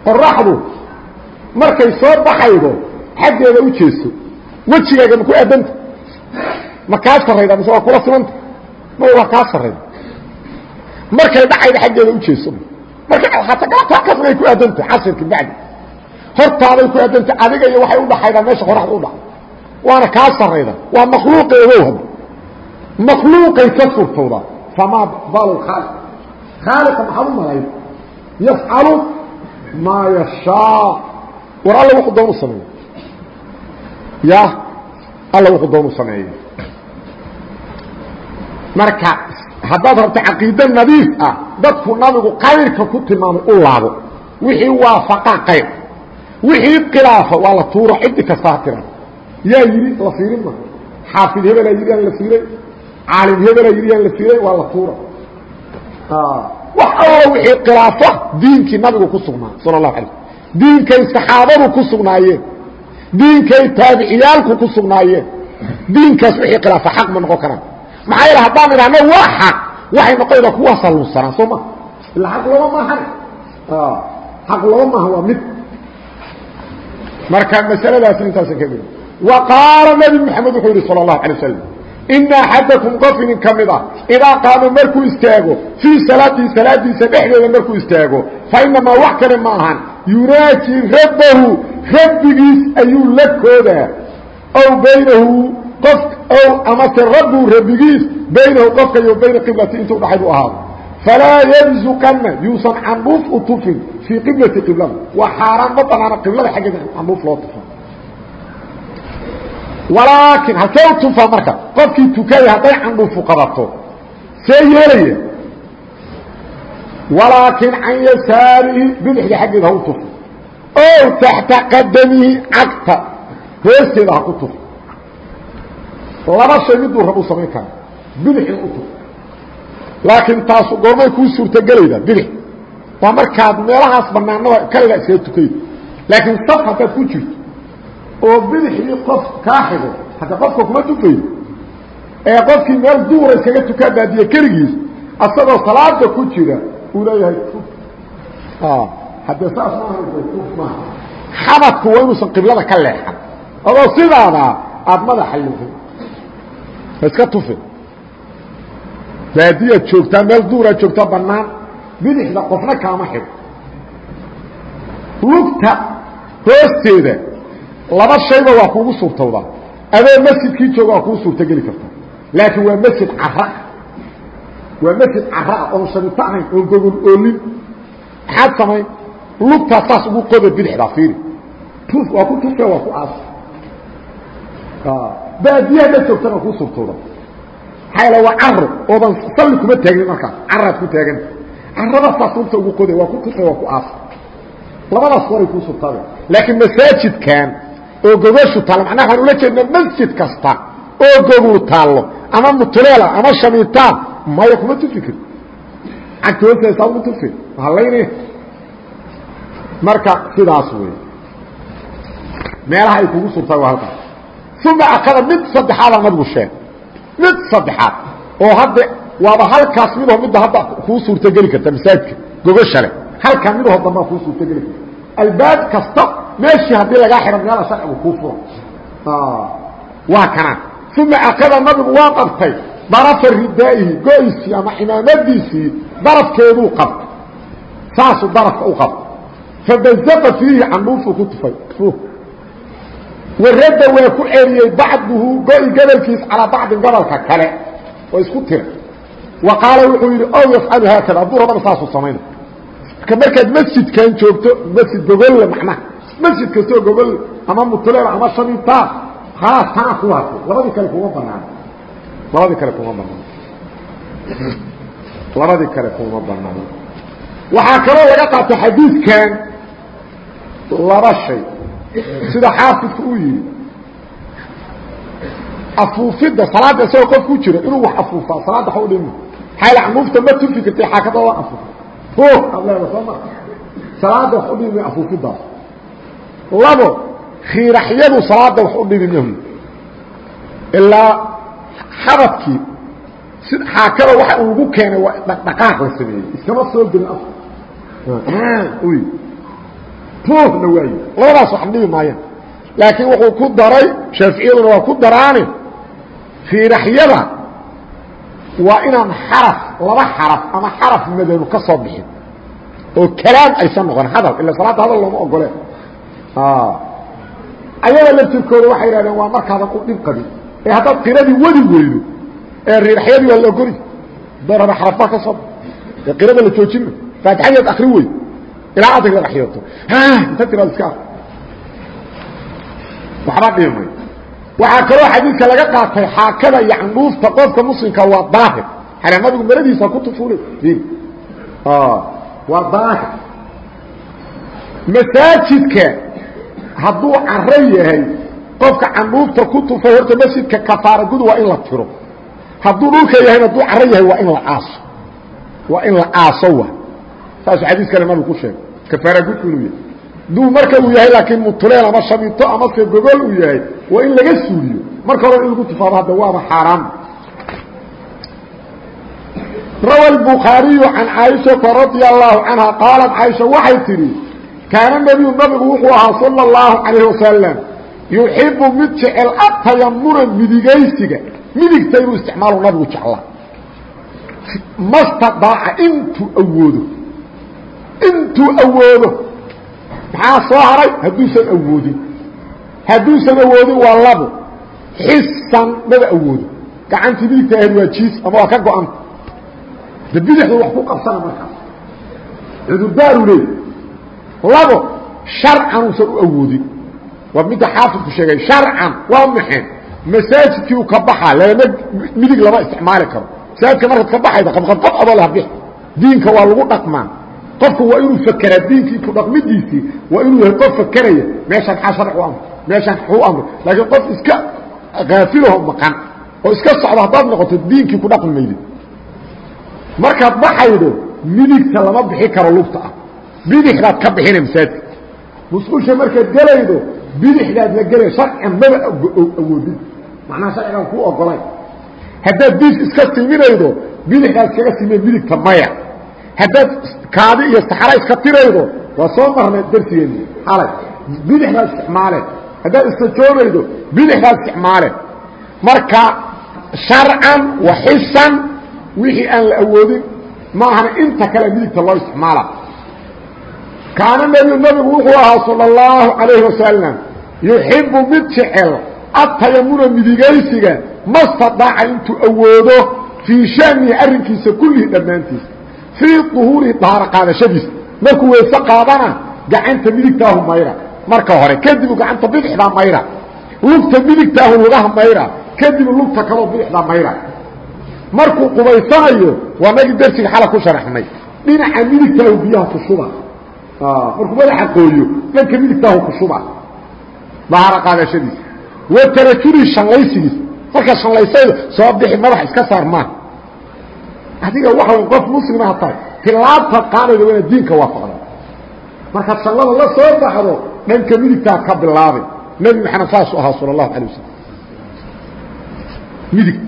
qoraxdu markay soo baxaydo xaggeeda u jeeso wejigaaga ma ku aadanta ma kaa sarrayda mise waa kula simanta may waa kaa sarrayda markay dhacayda xaggeeda u jeeso marka halkaas ay ku aadanta casirka bacdi hortaaday ku aadanta adiga iyo waxay udhaxaydaa meesha qoraxda u dhaca waana kaa sarrayda waa makhluuqeedow hadda makhluuqay ka furtowdaa famaa bal khaaliq khaaliqa maxaad u malayn yafcalu maa yashaa. War alla wuxuu doonu sameeyo ya alla wuxuu doonu sameeyo marka haddaad rabto caqiide nadiif ah dadku nabigu kayrka ku tilmaamay u laabo. Wixii waafaqa qayr wixii khilaafa waa la tuuro ciddi kasta ha tiran yaa yidhi la fiirin ma. Xaafid hebelaa yidhi aan la fiiray. Caalim hebelaa yidhi aan la fiiray waa la tuura wax alla wixii khilaafa diinkii nabigu ku sugnaa sala allahu alay diinkay saxaabadu ku sugnaayeen. Diinkay taabiciyaalku ku sugnaayeen. Diinkaas wixii khilaafa xaq ma noqon karaan maxaa yeele haddaan idhahno waa xaq. Waxay noqonaydaa kuwaasaa lunsanaa soo ma? Ila aq laba maahan xaq laba maaha waa mid. Marka masaladaas intaasa ka mid. Wa qaala nabi maxamed wuxuu yihi sala allahu alay wasalam ina axadakum qof idin ka mid a idaa qaama markuu istaago fii salaatihi salaadiisa dhexdeeda markuu istaago fa inamaa wax kale ma ahan. Yunaaji rabbahu rabbigiis ayuu la koodaa. Aw baynahu qof ow amase rabbu rabbigiis baynahu qofka iyo bayna qiblati intuu dhaxay buu ahaado falaa yabzuqanna yuusan candhuuf u tufin fii qiblati qiblada. Waa xaaraan ma banaana qiblada xaggeeda candhuuf loo tufa walaakin halkee u tufa marka qofkii tukaya hadday candhuufu qabato see yeelaya. Walaakin can yasaarihi bidixda xaggeeda ha u tufo ow taxta qadamihi cagta hoosteeda ha ku tufo laba shay miduu rab u samayn kara bidixna u tufo laakiin taasu goormay kuu suurtogelaydaa bidix. Waa markaad meelahaas banaanada kaligaa iskaga tukayda laakiin saf haddaad ku jirto oo bidixdii qof kaa xigo hadda qofka kuma tukayo ee qofkii meel duura iskaga tukaa baadiye keligiis asagoo salaada ku jira uu leeyahay haddee saas maaha xabadku waa inuusan qiblada ka leexan. Adoo sidaadaa aada madaxa liqin iska tufi. Baadiyaad joogtaa meel duuraad joogtaa bannaan. Bidixda qofna kaama xigo lugta hoosteeda laba shayba waa kuugu suurtowdaa adoo masjidkii jooga waa kuu suurtogeli kartaa laakiin waa masjid cara waa masjid cara ah oon shabito ahayn oon gogol oolin. Maxaad samayn? Lugtaa saas ugu qoda bidixdaa fiiri. Waa ku tufe waa ku aas baadiye haddaad joogtana kuu suurtowda maxaa waa caro oodan salli kuma taagnin markaas caraad ku taaganta carada saas lugta ugu qoda waa ku tufe waa ku aas. Labadaas horay kuu suurtaada laakiin masaajidkan oo gogoshu taallo macnaha waxaan ula jeednaa masjid kasta oo gogol taallo ama mutuleela ama shamiitaan maya kuma tufi kari cagta hoosteesa ugu tufi halayne marka sidaas wey meelaha ay kugu surtaa waa halkaas uma akada mid saddexaadaa nabigu sheeg mid saddexaad. Oo hadda waaba halkaas midoo midda hadda kuu suurtogeli karta masaajidka gogoshale halkaa midahoo dambaa kuu suurtogeli karta. Albaab kasta meeshii haddii lagaa xidho meela sharcigu kuu fura waa kana uma akada nabigu waa qabtay darafa ridaa'ihi go-isii ama cimaamadiisii darafkeeduu qabtay. Saasuu darafka u qabtay. Fabazaqa fiihi candhuufuu ku tufay warada waa ku celiyey bacduhu go-i gobolkiis calaa bacdin gobolka kale oo isku tira. Wa qaala wuxuu yidhi ow yafcalu haakada hadduu rabana saasuu samayna. Marka markaad masjidkan joogto masjid gogolle macnaha. Masjid kastoo gogol ama mutuleel ama shamitaa khalaas tana ku haatay labadii kale kuma banaan labadii kale kuma banaan labadii kale kuma banaan waxaa kaloo laga qaatay xadiidkan laba shay sida xaafidku uu yidhi. Afuufidda salaadda isagoo qof ku jiro inuu wax afuufaa salaadda ha u dhimi xayl canuufta ma tufi kartay xaakada waa afuufa ho ad leeda soo ma salaadda wax u dhimi afuufiddaas. Labo khiiraxyadu salaadda wax u dhimi mahu ilaa xabadkii si xaakada waxa uu lagu keenay waa dhaqdhaqaaq la sameeyey. Iskama soo gelin af na waay. Labadaas wax dhibi maayaan laakiin wuxuu ku daray shaaficiyaduna waa ku daraane fiiraxyada waa inaan xaraf laba xaraf ama xaraf madanu ka soo bixin oo kalaam aysan noqon. Hadal ila salaadda hadal looma ogoleen ayada laftirkooda waxay yidhahdeen waa markaadan u dhib qabin. Ee haddaad qiradii wadi weydo ee riiraxyadii waa la ogoli. Daraba xarafbaa ka soo ee qirada la joojinma faatixadeed akri wey ilaa aad raxyooto inta tiraad iska waxba dhimay waxaa kaloo xadiidka laga qaatay xaakada iyo candhuufta qofka muslimka waa daahir. Xale nabigu maradiisa ku tufulay waa daahir. Masaajidka hadduu caro yahay qofka candhuufta ku tufay horta masjidka kafaara gud waa in la tiro. Hadduu dhulka yahayna hadduu caro yahay waa in la aaso. Waa in la aaso wa saasuu xadiis kale nabigu ku sheegay kafaara gudku inuu yahay duu marka uu yahay laakiin mutuleel ama shamito ama se gogol uu yahay waa in laga suuliyo marka hore in lagu tufaado hadda waaba xaaraan rawa الbukhaariyu can caaishaةa radia allahu canha qaalat caaisha waxay tidhi kaana nebiyu nabigu wuxuu ahaa salى اllahu calayh wasalam yuxibu mid jecel atayamuna midigaysiga midigta inuu isticmaalo nabigu jeclaa mastadaaca intuu awoodo intuu awoodo. Maxaa soo haray? Hadduusan awoodin. Hadduusan awoodin waa labo xisan maba awoodo. Gacantii midigta ahayd waa jiis ama waa ka go-anta de bidixdu wax ku qabsana markaas cudurdaaru leey labo sharcan uusan u awoodin. Waa midda xaafidku sheegay sharcan waa maxay? Masaajidkii u ka baxaa lama midig lama isticmaali karo. Masaajidka markaad ka baxayda qabqabqab adoo lah bix diinka waa lagu dhaqmaa qofku waa inuu fkeraa diinkii ku dhaqmidiisii waa inuu yahay qof aa harc amr meeshaan u amr laakiin qof iska kaafilaho maqan oo iska socdo haddaad noqoto diinkii ku dhaqmi maydid markaad baxaydo midigta lama bixi karo lugta ah. Bidixdaad ka bixina masaajidka musqusha markaad gelaydo bidixdaad la gelay sharcan maba awoodin. Macnaha sharcigaan kuu ogolay. Haddaad diis iska siminaydo bidixdaad iskaga simeen midigta maya haddaad kaadi iyo saxra iska tiraydo waa soo marnay darsigeeni xalay bidixdaa isticmaaleen haddaad istajoogaydo bidixdaa isticmaaleen marka sharcan wa xisan wixii aan la awoodin ma ahana inta kale midigta loo isticmaala kaana nebiyu nabigu wuxuu ahaa salى اllahu calayhi wasalam yuxibu mid jecel atayamuna midigaysiga ma stadaaca intuu awoodo fii shanihi arrinkiisa kullihii dhammaantiisa fii uhuurihi dahaaro qaadashadiisa markuu weyse qaadana gacanta midigtaahu mayra. Marka hore kadibu gacanta bidixdaa mayra. Lugta midigtaahu lugaha mayra. Kadibu lugta kaloo bidixdaa mayra. Markuu qubaysanayo waa nagii darsiga xala ku sharaxnay. Dhinaca midigtaahu biyaha ku shuba. Markuu madaxa qooyo dhanka midigtaahu ku shuba. Dahaaro qaadashadiisa wa tarajuli shallaysigiisa markaa shallaysaydo soo bixi madaxa iska saar maaha adiga waxa qof muslimaha tahay. Tilaabtaad qaadayda waa inaad diinka waafaqda markaad shallada la soo baxdo dhanka midigtaad ka bilaabay. Nebi maxamed saasu ahaa sala allahu alay wasalam midig.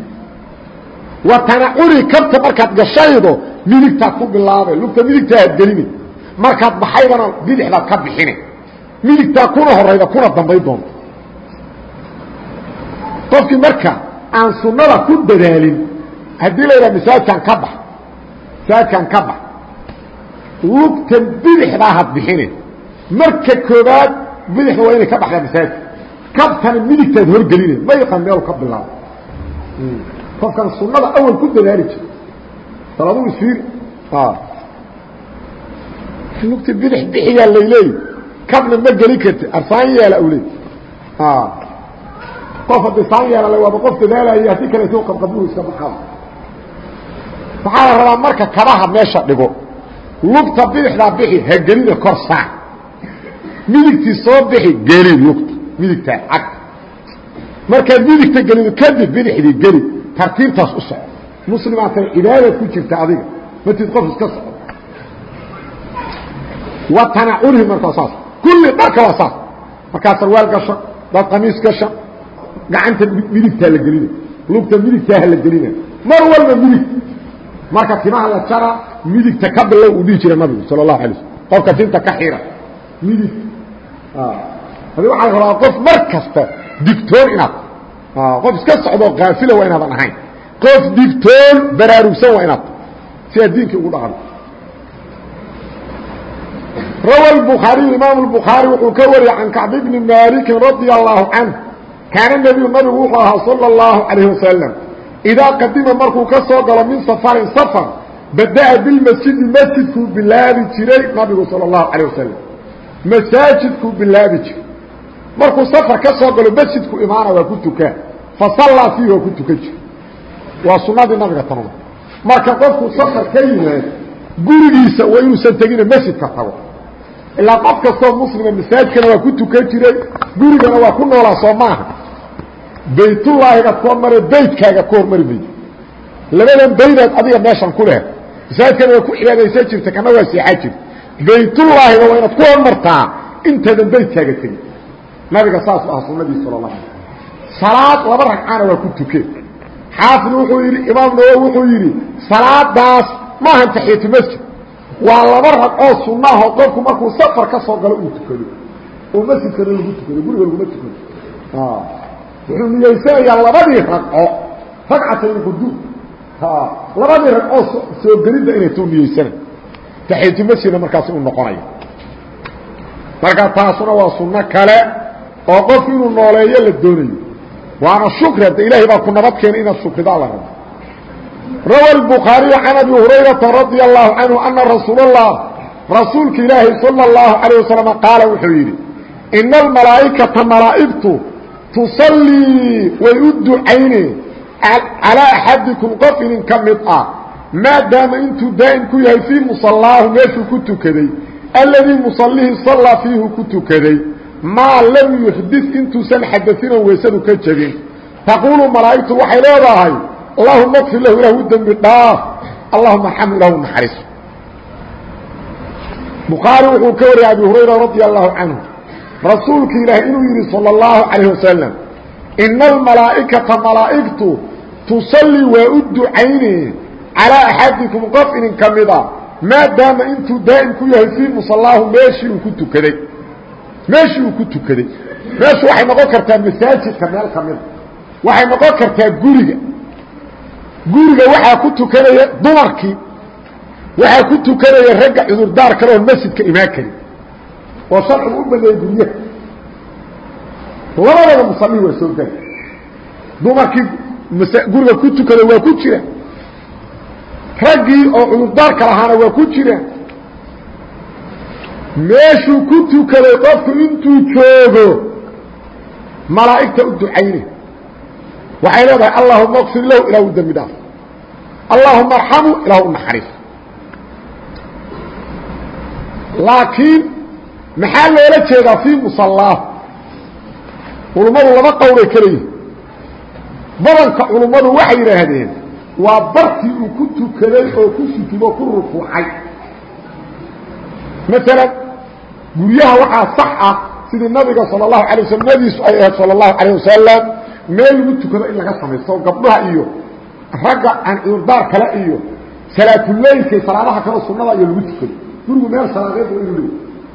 Wa tanaculi kabta markaad gashaydo midigtaad ku bilaabay. Lugta midigtaaad gelinay markaad baxaydana bidixdaad ka bixinay midigtaa kuna horayda kuna dambay doonto. Qofkii marka aan sunnada ku dadaalin haddii la yidhaha masaajkan ka bax masaajkan ka bax lugtan bidixdaa had bixine. Marka koobaad bidixda waa inay ka baxdaa masaajid kabtana midigtaad horgeline ma yaqaan meel ka bilaabo. Qofkan sunada awal ku dadaali jira. Saladu isfiiri lugta bidix bixiyaa layleey kabna ma geli karti arsaan yeela awleey qof haddii saan yeelala waaba qof dadaalaya haddii kaleeto qabqabluhu iska baxaada waxaa la rabaa marka kabaha meesha dhigo lugta bidixdaa bixi ha gelina kor saac. Midigtii soo bixi geli lugta midigtaa cag. Markaad midigta gelido kadib bidixdii geli tartiibtaas u soco muslimaatay cibaadaad ku jirta adiga. Matid qof iska soco wa tanaculihi markaa saas. Kulli dharka waa saas. Markaa sarwaal gasho dad qamiis gasha gacanta midigtaa la gelina lugta midigtaaha la gelina. Mar walba midig marka timaha la jara midigta ka bilow uu dhihi jira nabigu sal اlahu alay slm qofka tinta ka xira midig adi waxaa rabaa qof mar kasta digtoon inaad qof iska socdoo kaafila waa inaadan ahayn qof digtoon baraarugsan waa inaad si aad diinkii ugu dhaqan rawa الbخaariyu imaam الbخaarي wuxuu ka wariyey can kacb bni maliki radي الlahu canه kaana nebiyu nabigu wuxuu ahaa salى الlahu عalayه wasalam idaa qadima markuu ka soo galo min safarin safar bada'a bilmasjidi masjidkuu bilaabi jiray nabigu sala allahu calayh wasalam masaajidkuu bilaabi jiray markuu safar ka soo galo masjidku imaana waa ku tukaa fasallaa fiihi waa ku tukan jira waa sunnadii nabiga tanada marka qofku safar ka yimaad gurigiisa waa inuusan tegine masjidka tago ilaa qof kastoo muslima masaajidkana waa ku tukan jiray gurigana waa ku noolaa soo maaha baytullaahigaad ku hormare baydkaaga ku hormari maydo labadan baydaad adiga meeshan ku leh. Masaajidkana waa ku cibaadaysan jirta kana waa seexaa jirta. Baytullaahiga waa inaad ku hormartaa intaadan baydkaaga tegin. Nabiga saas u aha sunadii sal la salaad laba ragcana waa ku tuke. Xaafid wuxuu yidhi imaam nawowi wuxuu yidhi salaadaas maahan taxiyatu masjid. Waa laba ragcoo sunnaho qofku markuu safar ka soo galo uu tukado. Oo masjidkana lagu tukado guriga laguma tukado wuxuu niyeysanayaa labadii ragco ragcatayn quduud labadii ragcoo soo gelidda inay tuu niyeysana taxiyatu masjidna markaasi uu noqonayo marka taasuna waa sunno kale oo qofku inuu nooleeyo la doonayo waana shukri hadda ilaahay baa ku nabad keena inaad shukridaa la rabo rawa الbukhaariyu can abi hurayrata radia allahu canhu ana rasuul اllah rasuulka ilaahi salى اllahu عalيه wasalam qaala wuxuu yidhi ina almalaa'ikata malaa'igtu tusallii way u ducayne calىa axadikum qof idin ka mid ah. Maadaama intuu daa'im ku yahay fii musallaahu meeshuu ku tukaday. Alladii musallihii sallaa fiihu ku tukaday. Maa lam yuxdid intuusan xadainan weysadu ka jebin taquulu malaa'igtu waxay leedahay allahuma qfir lahu ilah u dembi dhaaf. Allahuma xam lahu naxariis. Bukhaari wuxuu ka wariyay abi hurayra radia allahu canhu rasuulka ilaah inuu yidhi salى اllahu calayh wasalam ina almalaa'ikata malaa'igtu tusallii waa u ducayne calىa axadikum qof idin ka mida maadaama intuu daa'im ku yahay fii musallaahu meeshii uu ku tukaday meeshii uu ku tukaday meeshu waxay noqon kartaa masaajidka meel ka mida waxay noqon kartaa guriga guriga waxaa ku tukanaya dumarkii waxaa ku tukanaya ragga cudurdaar kale oon masjidka imaan karin oo sharcigu u baneeyey guryaha labadaba musallihi waa soo gala dumarkii guriga ku tukada waa ku jira. Raggii oo cudurdaarka lahaana waa ku jira. Meeshuu ku tukaday qofku intuu joogo malaa'igta u ducayne waxay leedahay allahuma qfir lahu ilah u dembi dhaaf. Allahuma arxamu ilah u naxariis. Laakiin maxaa loola jeedaa fii musallaa? Culummadu laba qowlay kaleyihin badanka culummadu waxay yidhaahdeen waa barkii uu ku tukaday oo ku sujudo ku rukuucay. Maalan guryaha waxaa sax ah sidii nabiga sala allahu alay waslm nadiisu ay ahayd sala allahu calayh wasalam meel lagu tukado in laga samaysto gabdhaha iyo ragga aan cudurdaar kale iyo salaatuleylka salaadaha kale sunnada iyo lagu tukado gurigu meel salaadeed waa inu leey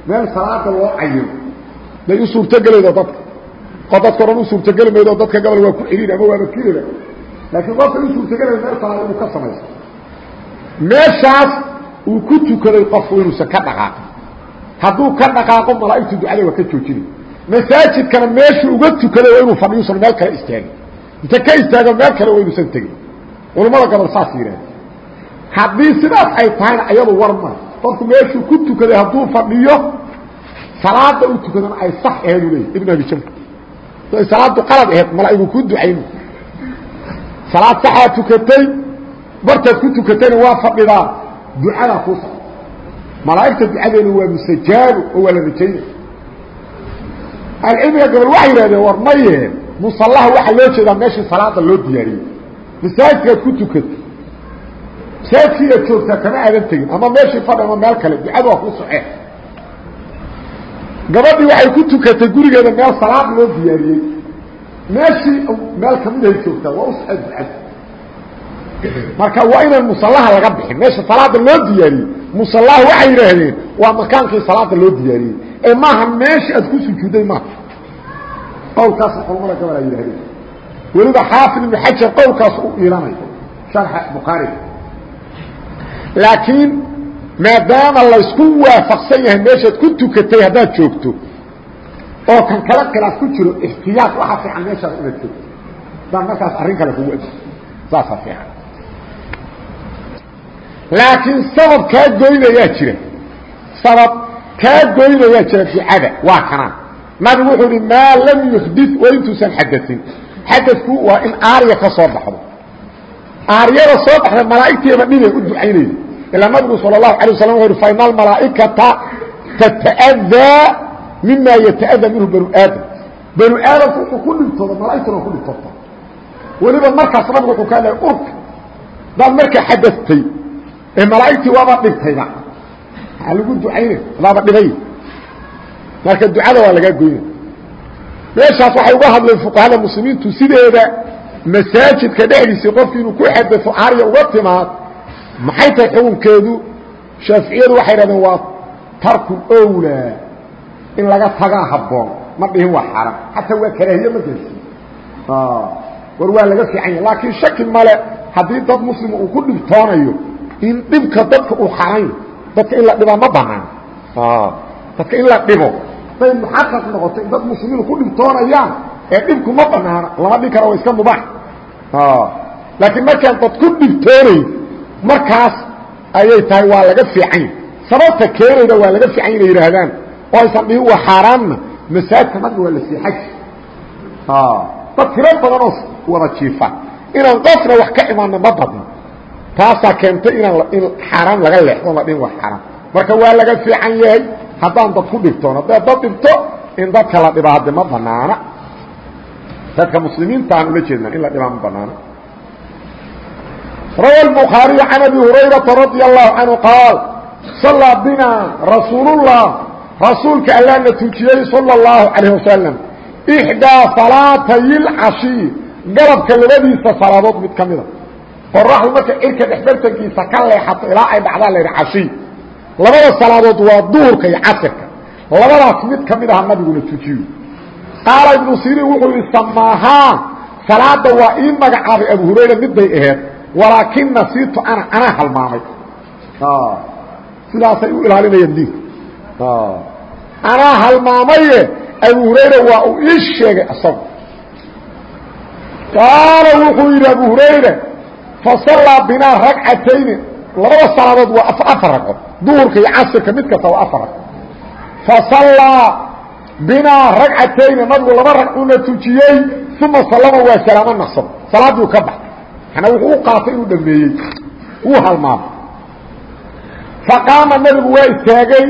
meel salaada loo cayino day u suurtogelaydo dadka. Oo dadka u suurtogeli maydo dadka gobol waa ku celin ama waaba kirila laakiin qofka u suurtogelaya meel salaad inuu ka samaysto. Meeshaas uu ku tukaday qofku inuusan ka dhaqaaqin hadduu ka dhaqaaqo malaa'igtu ducada waa ka joojinay masaajidkana meeshu uga tukaday waa inuu fadhiyuusan meel kale istaagin inta ka istaago meel kale waa inuusan tegin culammada gobol saas yidhaahda haddii sidaas ay tahayna ayadu war ma qofku meeshuu ku tukaday hadduu fadhiyo salaada u tukadana ay sax aheed u leeyay ibn abi jamr salaadu qalad aheed malaa'igu ku ducayn salaad saxaa tukatay bartaad ku tukatayna waa fadhidaa ducadaa kuu socda malaa'igta ducadeena waa musajaabu oo waa la rajaynaya alcilmiga gobol waxay yidhahdeen war maye musallaha waxaa loo jeedaa meeshii salaada loo diyaariyey. Masaajidkaad ku tukatay masaajidkiiaad joogtaa kama aadan tegin ama meeshii fadhi ama meel kale ducada waa kuu socee. Gabadhii waxay ku tukatay gurigeeda meel salaad loo diyaariyey. Meeshii meel kamidahay joogtaa waa u socee ducada. Marka waa inaan musallaha laga bixin meesha salaada loo diyaariyey. Musallaha waxay yidhaahdeen waa makaankii salaada loo diyaariyey. Ee maaha meesha aad ku sujuuday maaha. Qowlkaasna culamada gabal ay yidhahdeen weliba xaafid ibnu xajar qowlkaas u iilanay sharxa bukhaariga laakiin maadaama laysku waafaqsan yahay meeshaad ku tukatay haddaad joogto oo kan kala khilaaf ku jiro ixtiyaad waxaa fiican meeshaas inaad joogto haddaan markaas arrin kale kugu ego saasaa fiican. Laakiin sabab kaa goynayaa jira. Sabab kaa goynayaa jira ducada waa kanaan. Nabigu wuxuu ihi maa lam yuxdid waa intuusan xadain xadadku waa in aarya ka soo baxdo. Aaryada soo baxda ilaa nabigu sal اlahu alay waslam wuxu uhi faina almalaa'ikata tata'adaa mima yata'adaa minhu banu aadam. Banu aadamku wuxuu ku dhibtooda malaigtuna ku dhibtoota weliba markaas nabigu wuxuu ka lehay urka daad markaa xadastay ee malaa'igtii waaba dhibtayba maxaa lagu ducaynay adaaba dhibay. Marka ducada waa lagaa goyna meeshaas waxay uga hadleen fuqahada muslimiintu sideeda masaajidka dhexdiisii qofki inuu ku xadafo aarya uga timaad maxay tahay xukunkeedu shaaficiyadu waxay dhahdeen waa tarku owlaa in laga tagaa habboon. Ma dhihin waa xaram. Xataa waa karaahiye ma gelsi war waa laga fiican yahy laakiin shaki male haddii dad muslima uu ku dhibtoonayo in dhibka dadka uu xarayn dadka in la dhibaa ma banaan dadka in la dhibo. Day muxaqaq noqoto in dad muslimiinu ku dhibtoonayaan ee dhibku ma banaana lama dhin kara waa iska mubaax. Laakiin markaan dad ku dhibtoonayn markaas ayay tahay waa laga fiican sababta keenayda waa laga fiican inay yidhaahdaan oo aysan dhihin waa xaaraanna masaajidka nabiga waa la siixaj dad tiro badanoo wada jiifa inaan qofna wax ka imaanno ma badno taasaa keentay inaan in xaaraan laga leexdo la dhihin waa xaaraan. Marka waa laga fiican yahay haddaan dad ku dhibtoon hadday dad dhibto in dadka la dhibaa hadde ma banaana dadka muslimiinta aan ula jeednaa in la dhibaa ma banaana روى البخاري عن أبي هريرة رضي الله عنه قال صلى بنا رسول الله رسuلka aلاana تujiyey صلى الله عليه وسلم إحدىa صلاaتay الcaشhي galبka labadiisa saلaadood mid ka mida qoraxdu marka cirka dhexbartankiisa ka leexato ilaa ay dhacdaa la yidhi caشhi labada salaadood waa duhurka iyo casirka labadaas mid ka mid aha nabiguna tujiyo qaala iبnu sirin wuxuu yihi samaahaa salaada waa ii magacaabay abu hurayra miday aheed walaakin nasiitu ana anaa halmaamay. Sidaasay u ilaalinayaan diinka anaa halmaamaye abu hurayra waa uu ii sheegay asagu. Qaala wuxuu yidhi abu hurayra fasallaa binaa ragcatayni labada salaadood waa afar ragcood duhurka iyo casirka mid kasta waa afar ragcood fasallaa binaa ragcatayni nabigu laba ragcuuna tujiyey uma sallama waa salaamo naqsado salaadiu ka bax manaa wuxuu u qaatay inuu dhameeyey wuu halmaamay. Faqaama nabigu waa istaagay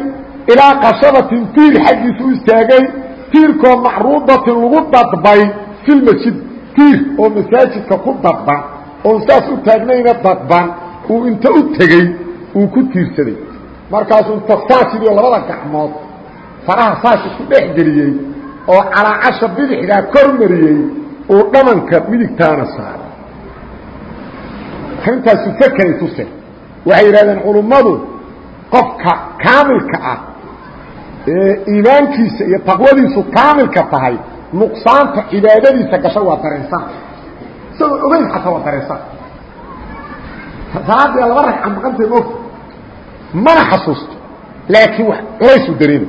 ilaa qashabatin tiir xaggiisa u istaagay tiirkoo macruudatin lagu dadbay filmasjid tiir oo masaajidka ku dadban oon saas u taagnayna dadban uu inta u tegey uu ku tiirsaday. Markaasuu inta saas yidhi oo labada gacmood faraha saas isku dhex geliyey oo calaacasha bidixdaa kor mariyey uu dhamanka midigtaana saaray intaasu fkeray tuse. Waxay yidhahdeen culummadu qofka kaamilka ah ee iimaankiisa iyo taqwadiisu kaamilka tahay nuqsaanta cibaadadiisa gasho waa dareensana isagoo ogeyn xataa waa dareensana salaadii laba ragca maqantay moogta mana xasuusto. Laakiin culaysu dareema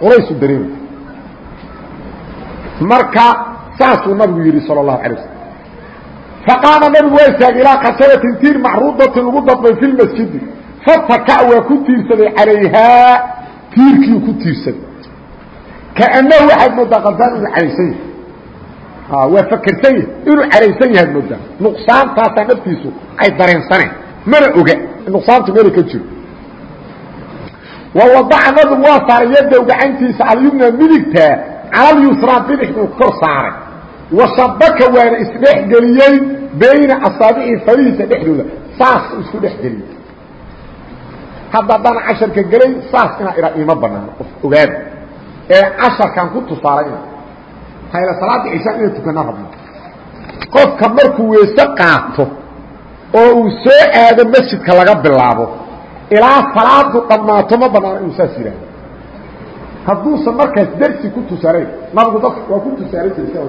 culaysu dareema marka saasuu nabigu yidhi sal اlahu alay waslm faqaama nabigu waa istaagay ilaa khashabatin tiir macruudatin lagu dadbay fi lmasjidi fataka waa ku tiirsaday calayhaa tiirkiiu ku tiirsaday kaanahu waxaad moodaa qadaan inuu caraysan yahay waa fakersan yahay inuu caraysan yahaad moodaa nuqsaantaasaa naftiisu ay dareensaneen mana oga nuqsaantu meela ka jiro wa wadaca nabigu waa saaray yadow gacantiisa alyumna midigtaa calalyusraa bidixduu kor saaray washabaka waana isdhexgeliyey bayna asaabici farihiisa dhexdooda. Saas isku dhexgeliyey hadda haddaan casharka gelay saas inaa iha iima banaano qof ogaada ee casharkan ku tusaalayna hayla salaada cishaa inay tukana rabno qofka markuu weese qaato oo uu soo aado masjidka laga bilaabo ilaa salaadu dhammaato ma banaano inuu saas yidhaahdo. Hadduusan markaas dersi ku tusaalayn nabigu dadka waa ku tusaala jira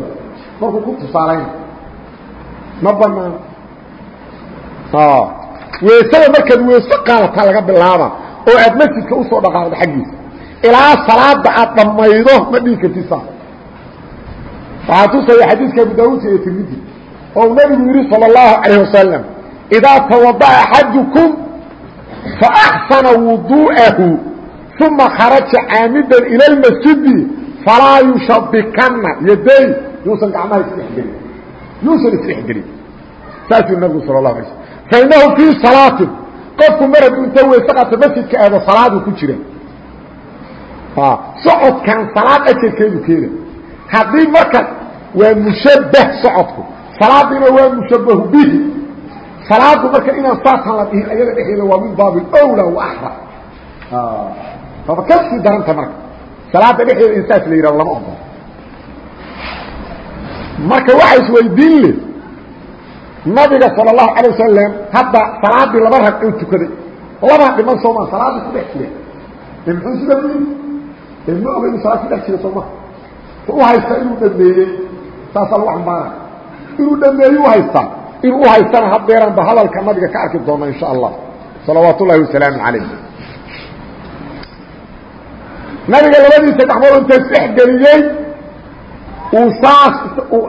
markuu ku tusaalayna ma banaano weesada markaad weeso qaadataa laga bilaaba oo aad masjidka usoo dhaqaaqdo xaggiisa ilaa salaada aad dhammaydo ma dhihi kartid saas waxaa tusaya xadiiska abu daawuudka iyo tirmidi oo uu nabigu yihi salى اllahu calayه wasalam idaa tawadaأa axadukum faaxsana wuduu'ahu uma kharaja caamidan ila اlmasjidi falaa yushabikana yaday yuusan gacmaha isdhexgelin yuusan isdhexgelin. Saasuu nabigu sal اlahu alay slm fainahu fii salaatin qofku mar hadduu inta weyse qaato masjidka aado salaaduu ku jira. Socodkan salaad ajarkeedu keena. Haddii marka waa mushabbah socodku. Salaadiina waa mushabbahu bihi. Salaadu marka inaan saasan la dhihin ayada dhexdeeda waa min baabi owla wa axra. Aba ka sii daranta marka. Salaada dhexdeeda in saas la yihahdo lama ogolo marka waxaa isweydiin le nabiga sal اlahu alay wasalam hadda salaadii laba rag oo tukaday. Labaa dhiman sooma salaadii ku dhex jira e muxuu sida u yii ma oga inu salaad ku dhex jira sooma u haystaa inuu dhameeyey saasaa lagu ambaara inuu dhameeyey u haystaa. Inuu u haystana hadeeran ba hadalka nabiga ka arki doona in sha allah. Salawaat ullahi wasalaamu alayh nabiga labadiisa gacmood inta isdhexgeliyey uu saas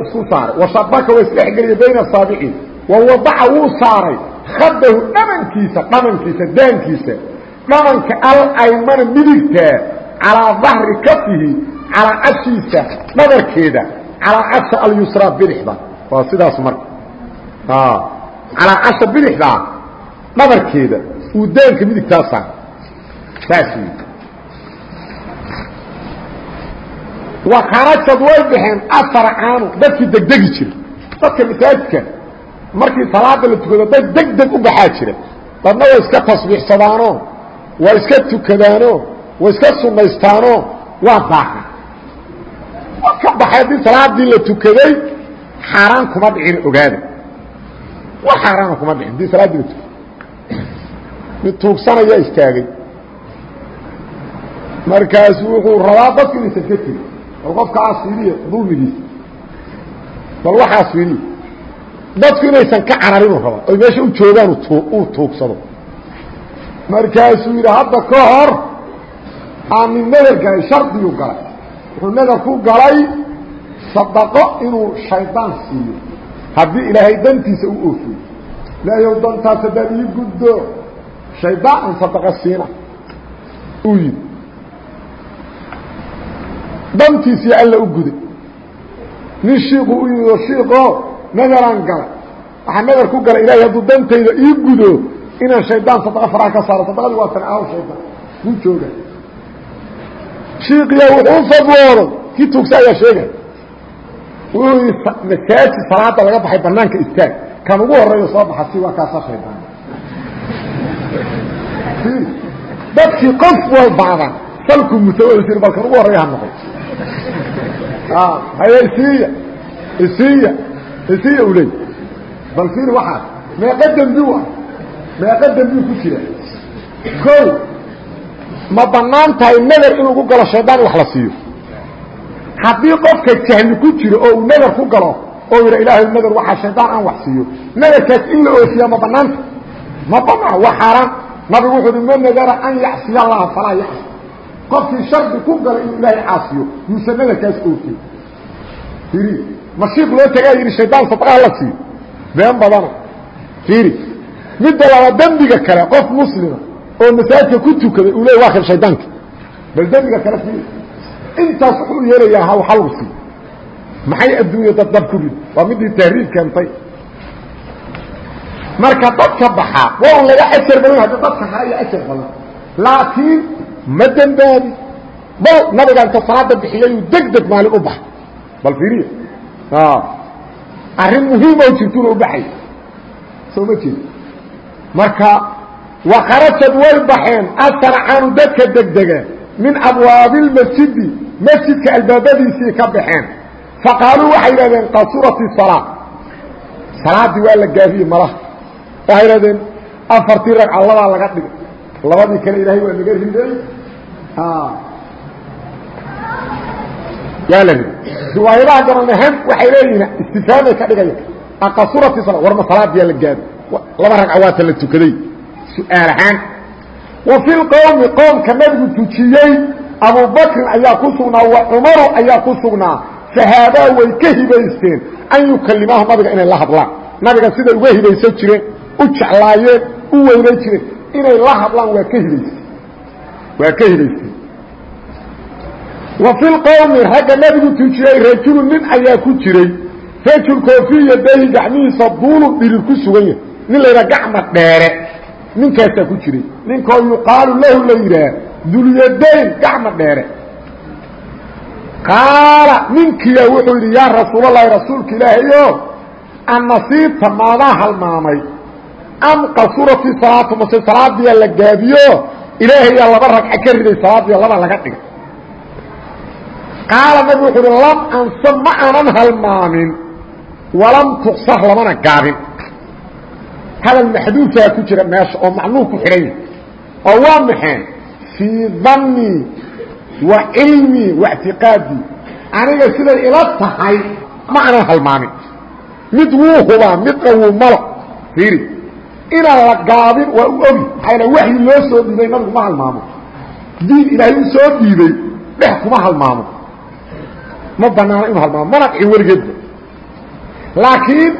isku saaray. Washabaka waa isdhexgeliyey bayna asaabici wa wadaca wuu saaray. Khadahu dhamankiisa dhamankiisa daankiisa. Dhamanka alaymana midigtaa calaa dahri kafihi calaa cashiisa dhabarkeeda calaa casha alyusraa bidixda. Waa sidaas marka. Calaa casha bidixdaa dhabarkeeda uu daanka midigtaa saaray. Saas wakharajad way baxeen asarcaanu dadkii degdegi jira dadka masaajidka markii salaada la tukado dad degdeg u baxaa jira. Dadna way iska tasbiixsadaanoo waa iska tukadaanoo way iska sunaystaanoo waa daaca ka baxay haddii salaadii la tukaday xaaraan kuma dhicin ogaada. Wax xaaraana kuma dhicin haddii salaaddii la tukaday. Mid tuugsanayaa istaagay. Markaasu wuxuu rabaa dadku inaysan ka tegin bal qofkaas fiiriya dulmigiisa bal waxaas fiiriya dadku inaysan ka cararinu raba oy meesha u joogaan uu tuugsado. Markaasuu yidhi hadda ka hor aanin nadar galay shardiguu galay. Wuxuu nadar ku galay sadaqo inuu shaydaan siiyo. Haddii ilaahay dantiisa u oofiyo. Ilaahayow dantaas haddaad ii guddo. Shaydaan an sadaqo siina. Uu yidhi dantiisii alla u guday nin shiiku u yimid oo shiikoo nadaraan galay. Waxaa nadar ku galay ilahay hadduu dantayda ii gudo inaan shaydaan sadaqa faraha ka saaro sadaqadii waa tan aaw shaydaan wuu jooga shiikiya wuxuu u fadwooday kii tuugsa ayaa sheegay. Wuxuu yidhi masaajid salaada laga baxay banaanka istaag. Kan ugu horeeyo soo baxa si waa kaasaa shaydaan dadkii qof walbaada salku mutawasir bal kan ugu horreeya ha noqon haye isiiya isiiya isiiya u leey bal fiir waxaas meeqa dembi u ah meeqa dembi ku jira. Ko ma bannaan tahay nadar in lagu galo shaydaan in wax la siiyo. Haddii qofka jahli ku jiro oo uu nadar ku galo oo yidha ilaahay nadar waxaa shaydaan aan wax siiyo. Nadarkaas in la oofiyaa ma banaanta ma banaan waa xaaraan. Nabigu wuxuu uhi man nadara an yacsiya allaha falaa yacsi qofkii shardi ku galay inuu ilaahay caasiyo yuusan nadarkaas oofin iri mashiiq loo tagaa yidhi shaydaan sadqaa la siiyo. Been badana fiiri midda laba dembiga kale qof muslima oo masaajidka ku tukaday uu leey waa kan shaydaanka bal dembiga kale fiiri intaas wuxuu yeelayaa haw halgu siiyo maxay adduunya dad dab ku rid waa midii tahriib keentay. Marka dadka baxaa waa un laga ajar badan haddi dadka iyo ajar badan. Laakiin ma dembaabi bal nabiga inta salaada bixiyayuu deg deg maalin u baxa bal fiiriya arrin muhiimo jirtuna u baxay soo ma jeed marka wakharajad way baxeen asarcanu dadka degdega min abwaabi اlmasjidi masjidka albaabadiisii ka baxeen faqaaluu waxay yidhahdeen qasurat الsalaa salaaddii waa la gaabiyey malaha waxay yidhahdeen afartii ragca labaa laga dhigay labadii kale ilaahay waa naga riday yaa la riday riwaayadaha garanaham waxay leeyihiin istifaamay ka dhigaya aqasurati sala war ma salaadiyaa la gaabi laba ragca waata la tukaday su'aal ahaan. Wa fi lqowmi qoomka nabigu tujiyey abubakrin ayaa ku sugnaa wa cumaru ayaa ku sugnaa. Fahaadaa way ka hibaysteen an yukalimaahu nabiga inay la hadlaan. Nabiga siday uga hibaysan u jeclaayeen u weynay jireen. Inay la hadlaan waa ka hibaysteen. Waa wa fi lqowmi ragga nabigu tujiyey rajulu nin ayaa ku jiray. Rajulkoo fii yadayhi gacmihiisa duulu dhirir ku sugan yahay. Nin laydhaha gacma dheere. Ninkaasaa ku jiray. Ninkoo yuqaalu lahu la yidhaah dulyadayn gacma dheere. Qaala ninkiyaa wuxuu yidhi yaa rasuulalahi rasuulka ilaahayo annasiibta maadaa halmaamay. Am qasurati salaatu mase salaadiyaa la gaabiyo? Ilaahayaa laba ragca ka riday salaadiyo laba laga dhigay qaala nabigu wuxuu uhi lam ansa ma aanan halmaamin. Walam tuqsar lamana gaabin. Hadal maxduufaa ku jira meesha oo macnuu ku xidhan oo waa maxay? Fii dannii wa cilmii wa aniga siday ila tahay ma aanan halmaamin. Mid wuu hubaa midna wuu malo fiiri inaan la gaabin waa u ogi. Maxayna waxyi loo soo dhiibay nabigu ma halmaamo diin ilaahay soo dhiibay dhex kuma halmaamo ma banaano inuu halmaamo mana dhicin weligeedba laakiin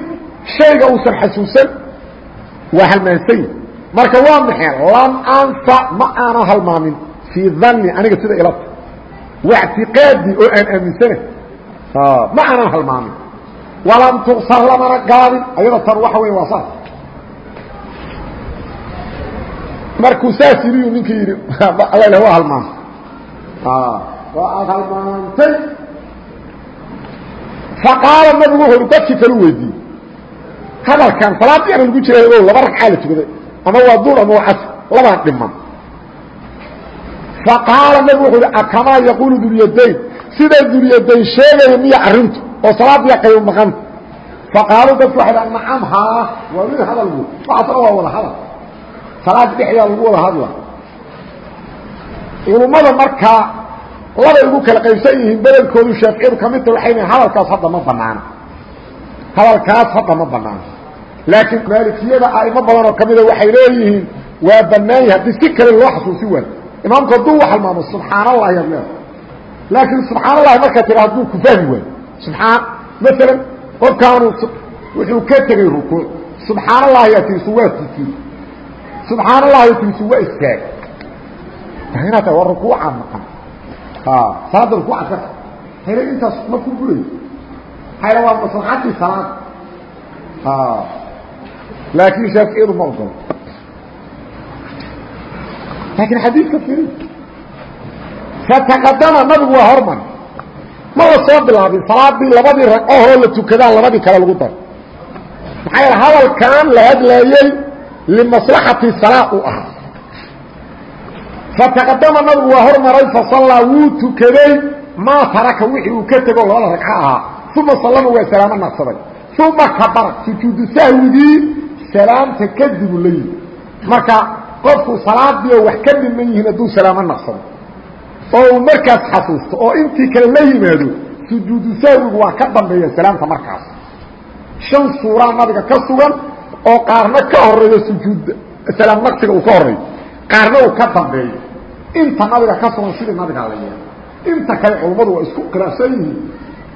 shayga uusan xasuusan waa halmaansany marka waa maxay? Lam ansa ma aanan halmaamin fii dhanni aniga sida ilata waictiqaadii oo aan aaminsana ma aanan halmaamin walam tuqsar lamana gaabin ayada tan waxa wey waa saas. Markuu saas yidhi ninkii yidhi alla waa halmaamay waa aad halmaantay faqaala nabigu wuxu dadkii kalu weydiiyey hadalkan salaadii ana lagu jiray o laba ragcaa la tukaday ama waa duur ama waa casr labaan dhiman faqaala nabigu wuxu uhi akamaa yaquulu dulyadayn sida dulyadayn sheegaya miya arrintu oo salaadiya qayb maqanta faqaaluu dadku waxay dhaha nacam haa waa mid hadal bu waxaasna waa wada hadal salaada dhexdaa lagu wada hadla culummada markaa labay ugu kala qaybsan yihiin bedelkoodu shaaficiyadu ka midta waxay leeyiin hadalkaas hadda ma banaana hadalkaas hadda ma banaana laakiin maalikiyada a'imo badan oo ka mida waxay leeyihiin waa bannaan yahay. Haddii si kale loo xasuusi waayo imaamku hadduu u halmaamo subxaan allah yaad leedahay laakiin subxaan allahi markaa tira hadduu ku fahmi waayo subxaan maalan qofkaanu wuxuu ka tegey rukuuc subxaan allah yaa tirisu waa sujud subxaan allah yaa tirisu waa istaag. Inaa tahay waa rukuuca maqan salaada rukuuca ka hayla intaas ma ku burayo hayla waa maslaxadii salaada laakiin shaaficiyadu ma ogolo laakiin xadiidka firi fataqadama nabigu waa hormar ma la soo bilaabin salaadii labadii ragco horoo la tukadaa labadii kale lagu daro maxaa yaele hadalkan la hadlaayey limaslaxati salaa u ahaa fataqadama nabigu waa hormaray fasallaa wuu tukaday. Maa taraka wixii uu ka tego labada ragco ahaa. Uma sallama waa salaamo naqsaday uma kabara sujuudu sahwigii salaamta kadibu la yimi marka qofku salaadii wax ka dhiman yihiin hadduu salaamo naqsado oo uu markaas xasuusto oo intii kale la yimaado sujuudu sahwigu waa ka dambeeya salaamta markaas. Shan suuraa nabiga ka sugan oo qaarna ka horeeyo sujuud salaam naqsiga uu ka horeeyo qaarna uu ka dambeeyo inta nabiga ka sugan sidii nabigaa la yeelo inta kale culummadu waa isku khilaafsan yihiin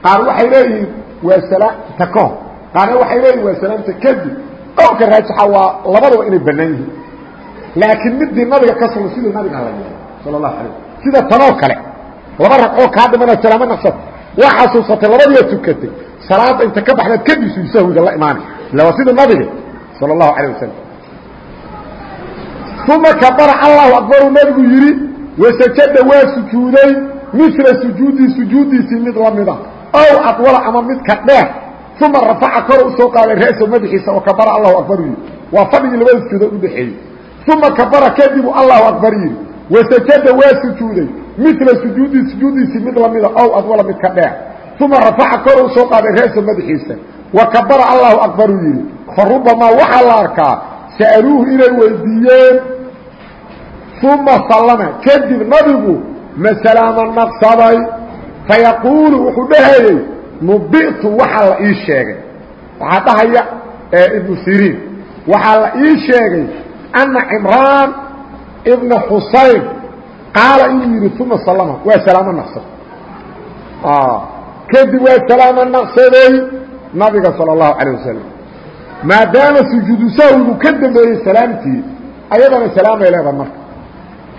qaar waxay leeyihiin waa salaamta kahor qaarna waxay leeyihiin waa salaamta kadib qowlka raajixa waa labadaba inay bannaan yihiin. Laakiin midii nabiga ka sugan sidii nabigaa la yeelo sala allahu alay sida tanoo kale laba ragcoo kaa dhimana salaamo naqsad waa xasuusatay labadiia tukatay. Salaada inta ka baxdaad kadib sujudsahwiga la imaanay. Illa waa sida nabiga sala allahu calayh wasalam uma kabara allahu akbaruu nabigu yidhi wasajada waa sujuuday mila sujuudii sujuudiisii mid lamida ow adwala ama midka dheer. Uma rafaca kor u soo qaaday ra'sa madaxiisa oo allahu akbar yidhi. Waa fadhigii labada sujuudood udhexeeyey uma kabara kadibu allahu akbar yidhi wasajada waa sujuuday mila sujuudii sujuudiisii mid lamida ow adwala midka dheer. Uma rafaca kor u soo qaaday ra'sa madaxiisa wa kabara allahu akbaruu yidhi. Fa rubamaa waxaa la arkaa sa'aluuhu inay weydiiyeen uma sallama kadib nabigu masalaama naqsaday fayaquulu wuxuu dhahayey nubitu waxaa la ii sheegay. waxaa dhahaya ibnu siriin waxaa la ii sheegay anna cimraan ibna xusayn qaala inuu yidhi uma sallama waa salaamo naqsad kadib waa salaamo naqsaday nabiga sala allahu calayh wasalam maadaama sujuudu sahwigu ka dambeeyey salaamtii ayadana salaamay leedaha marka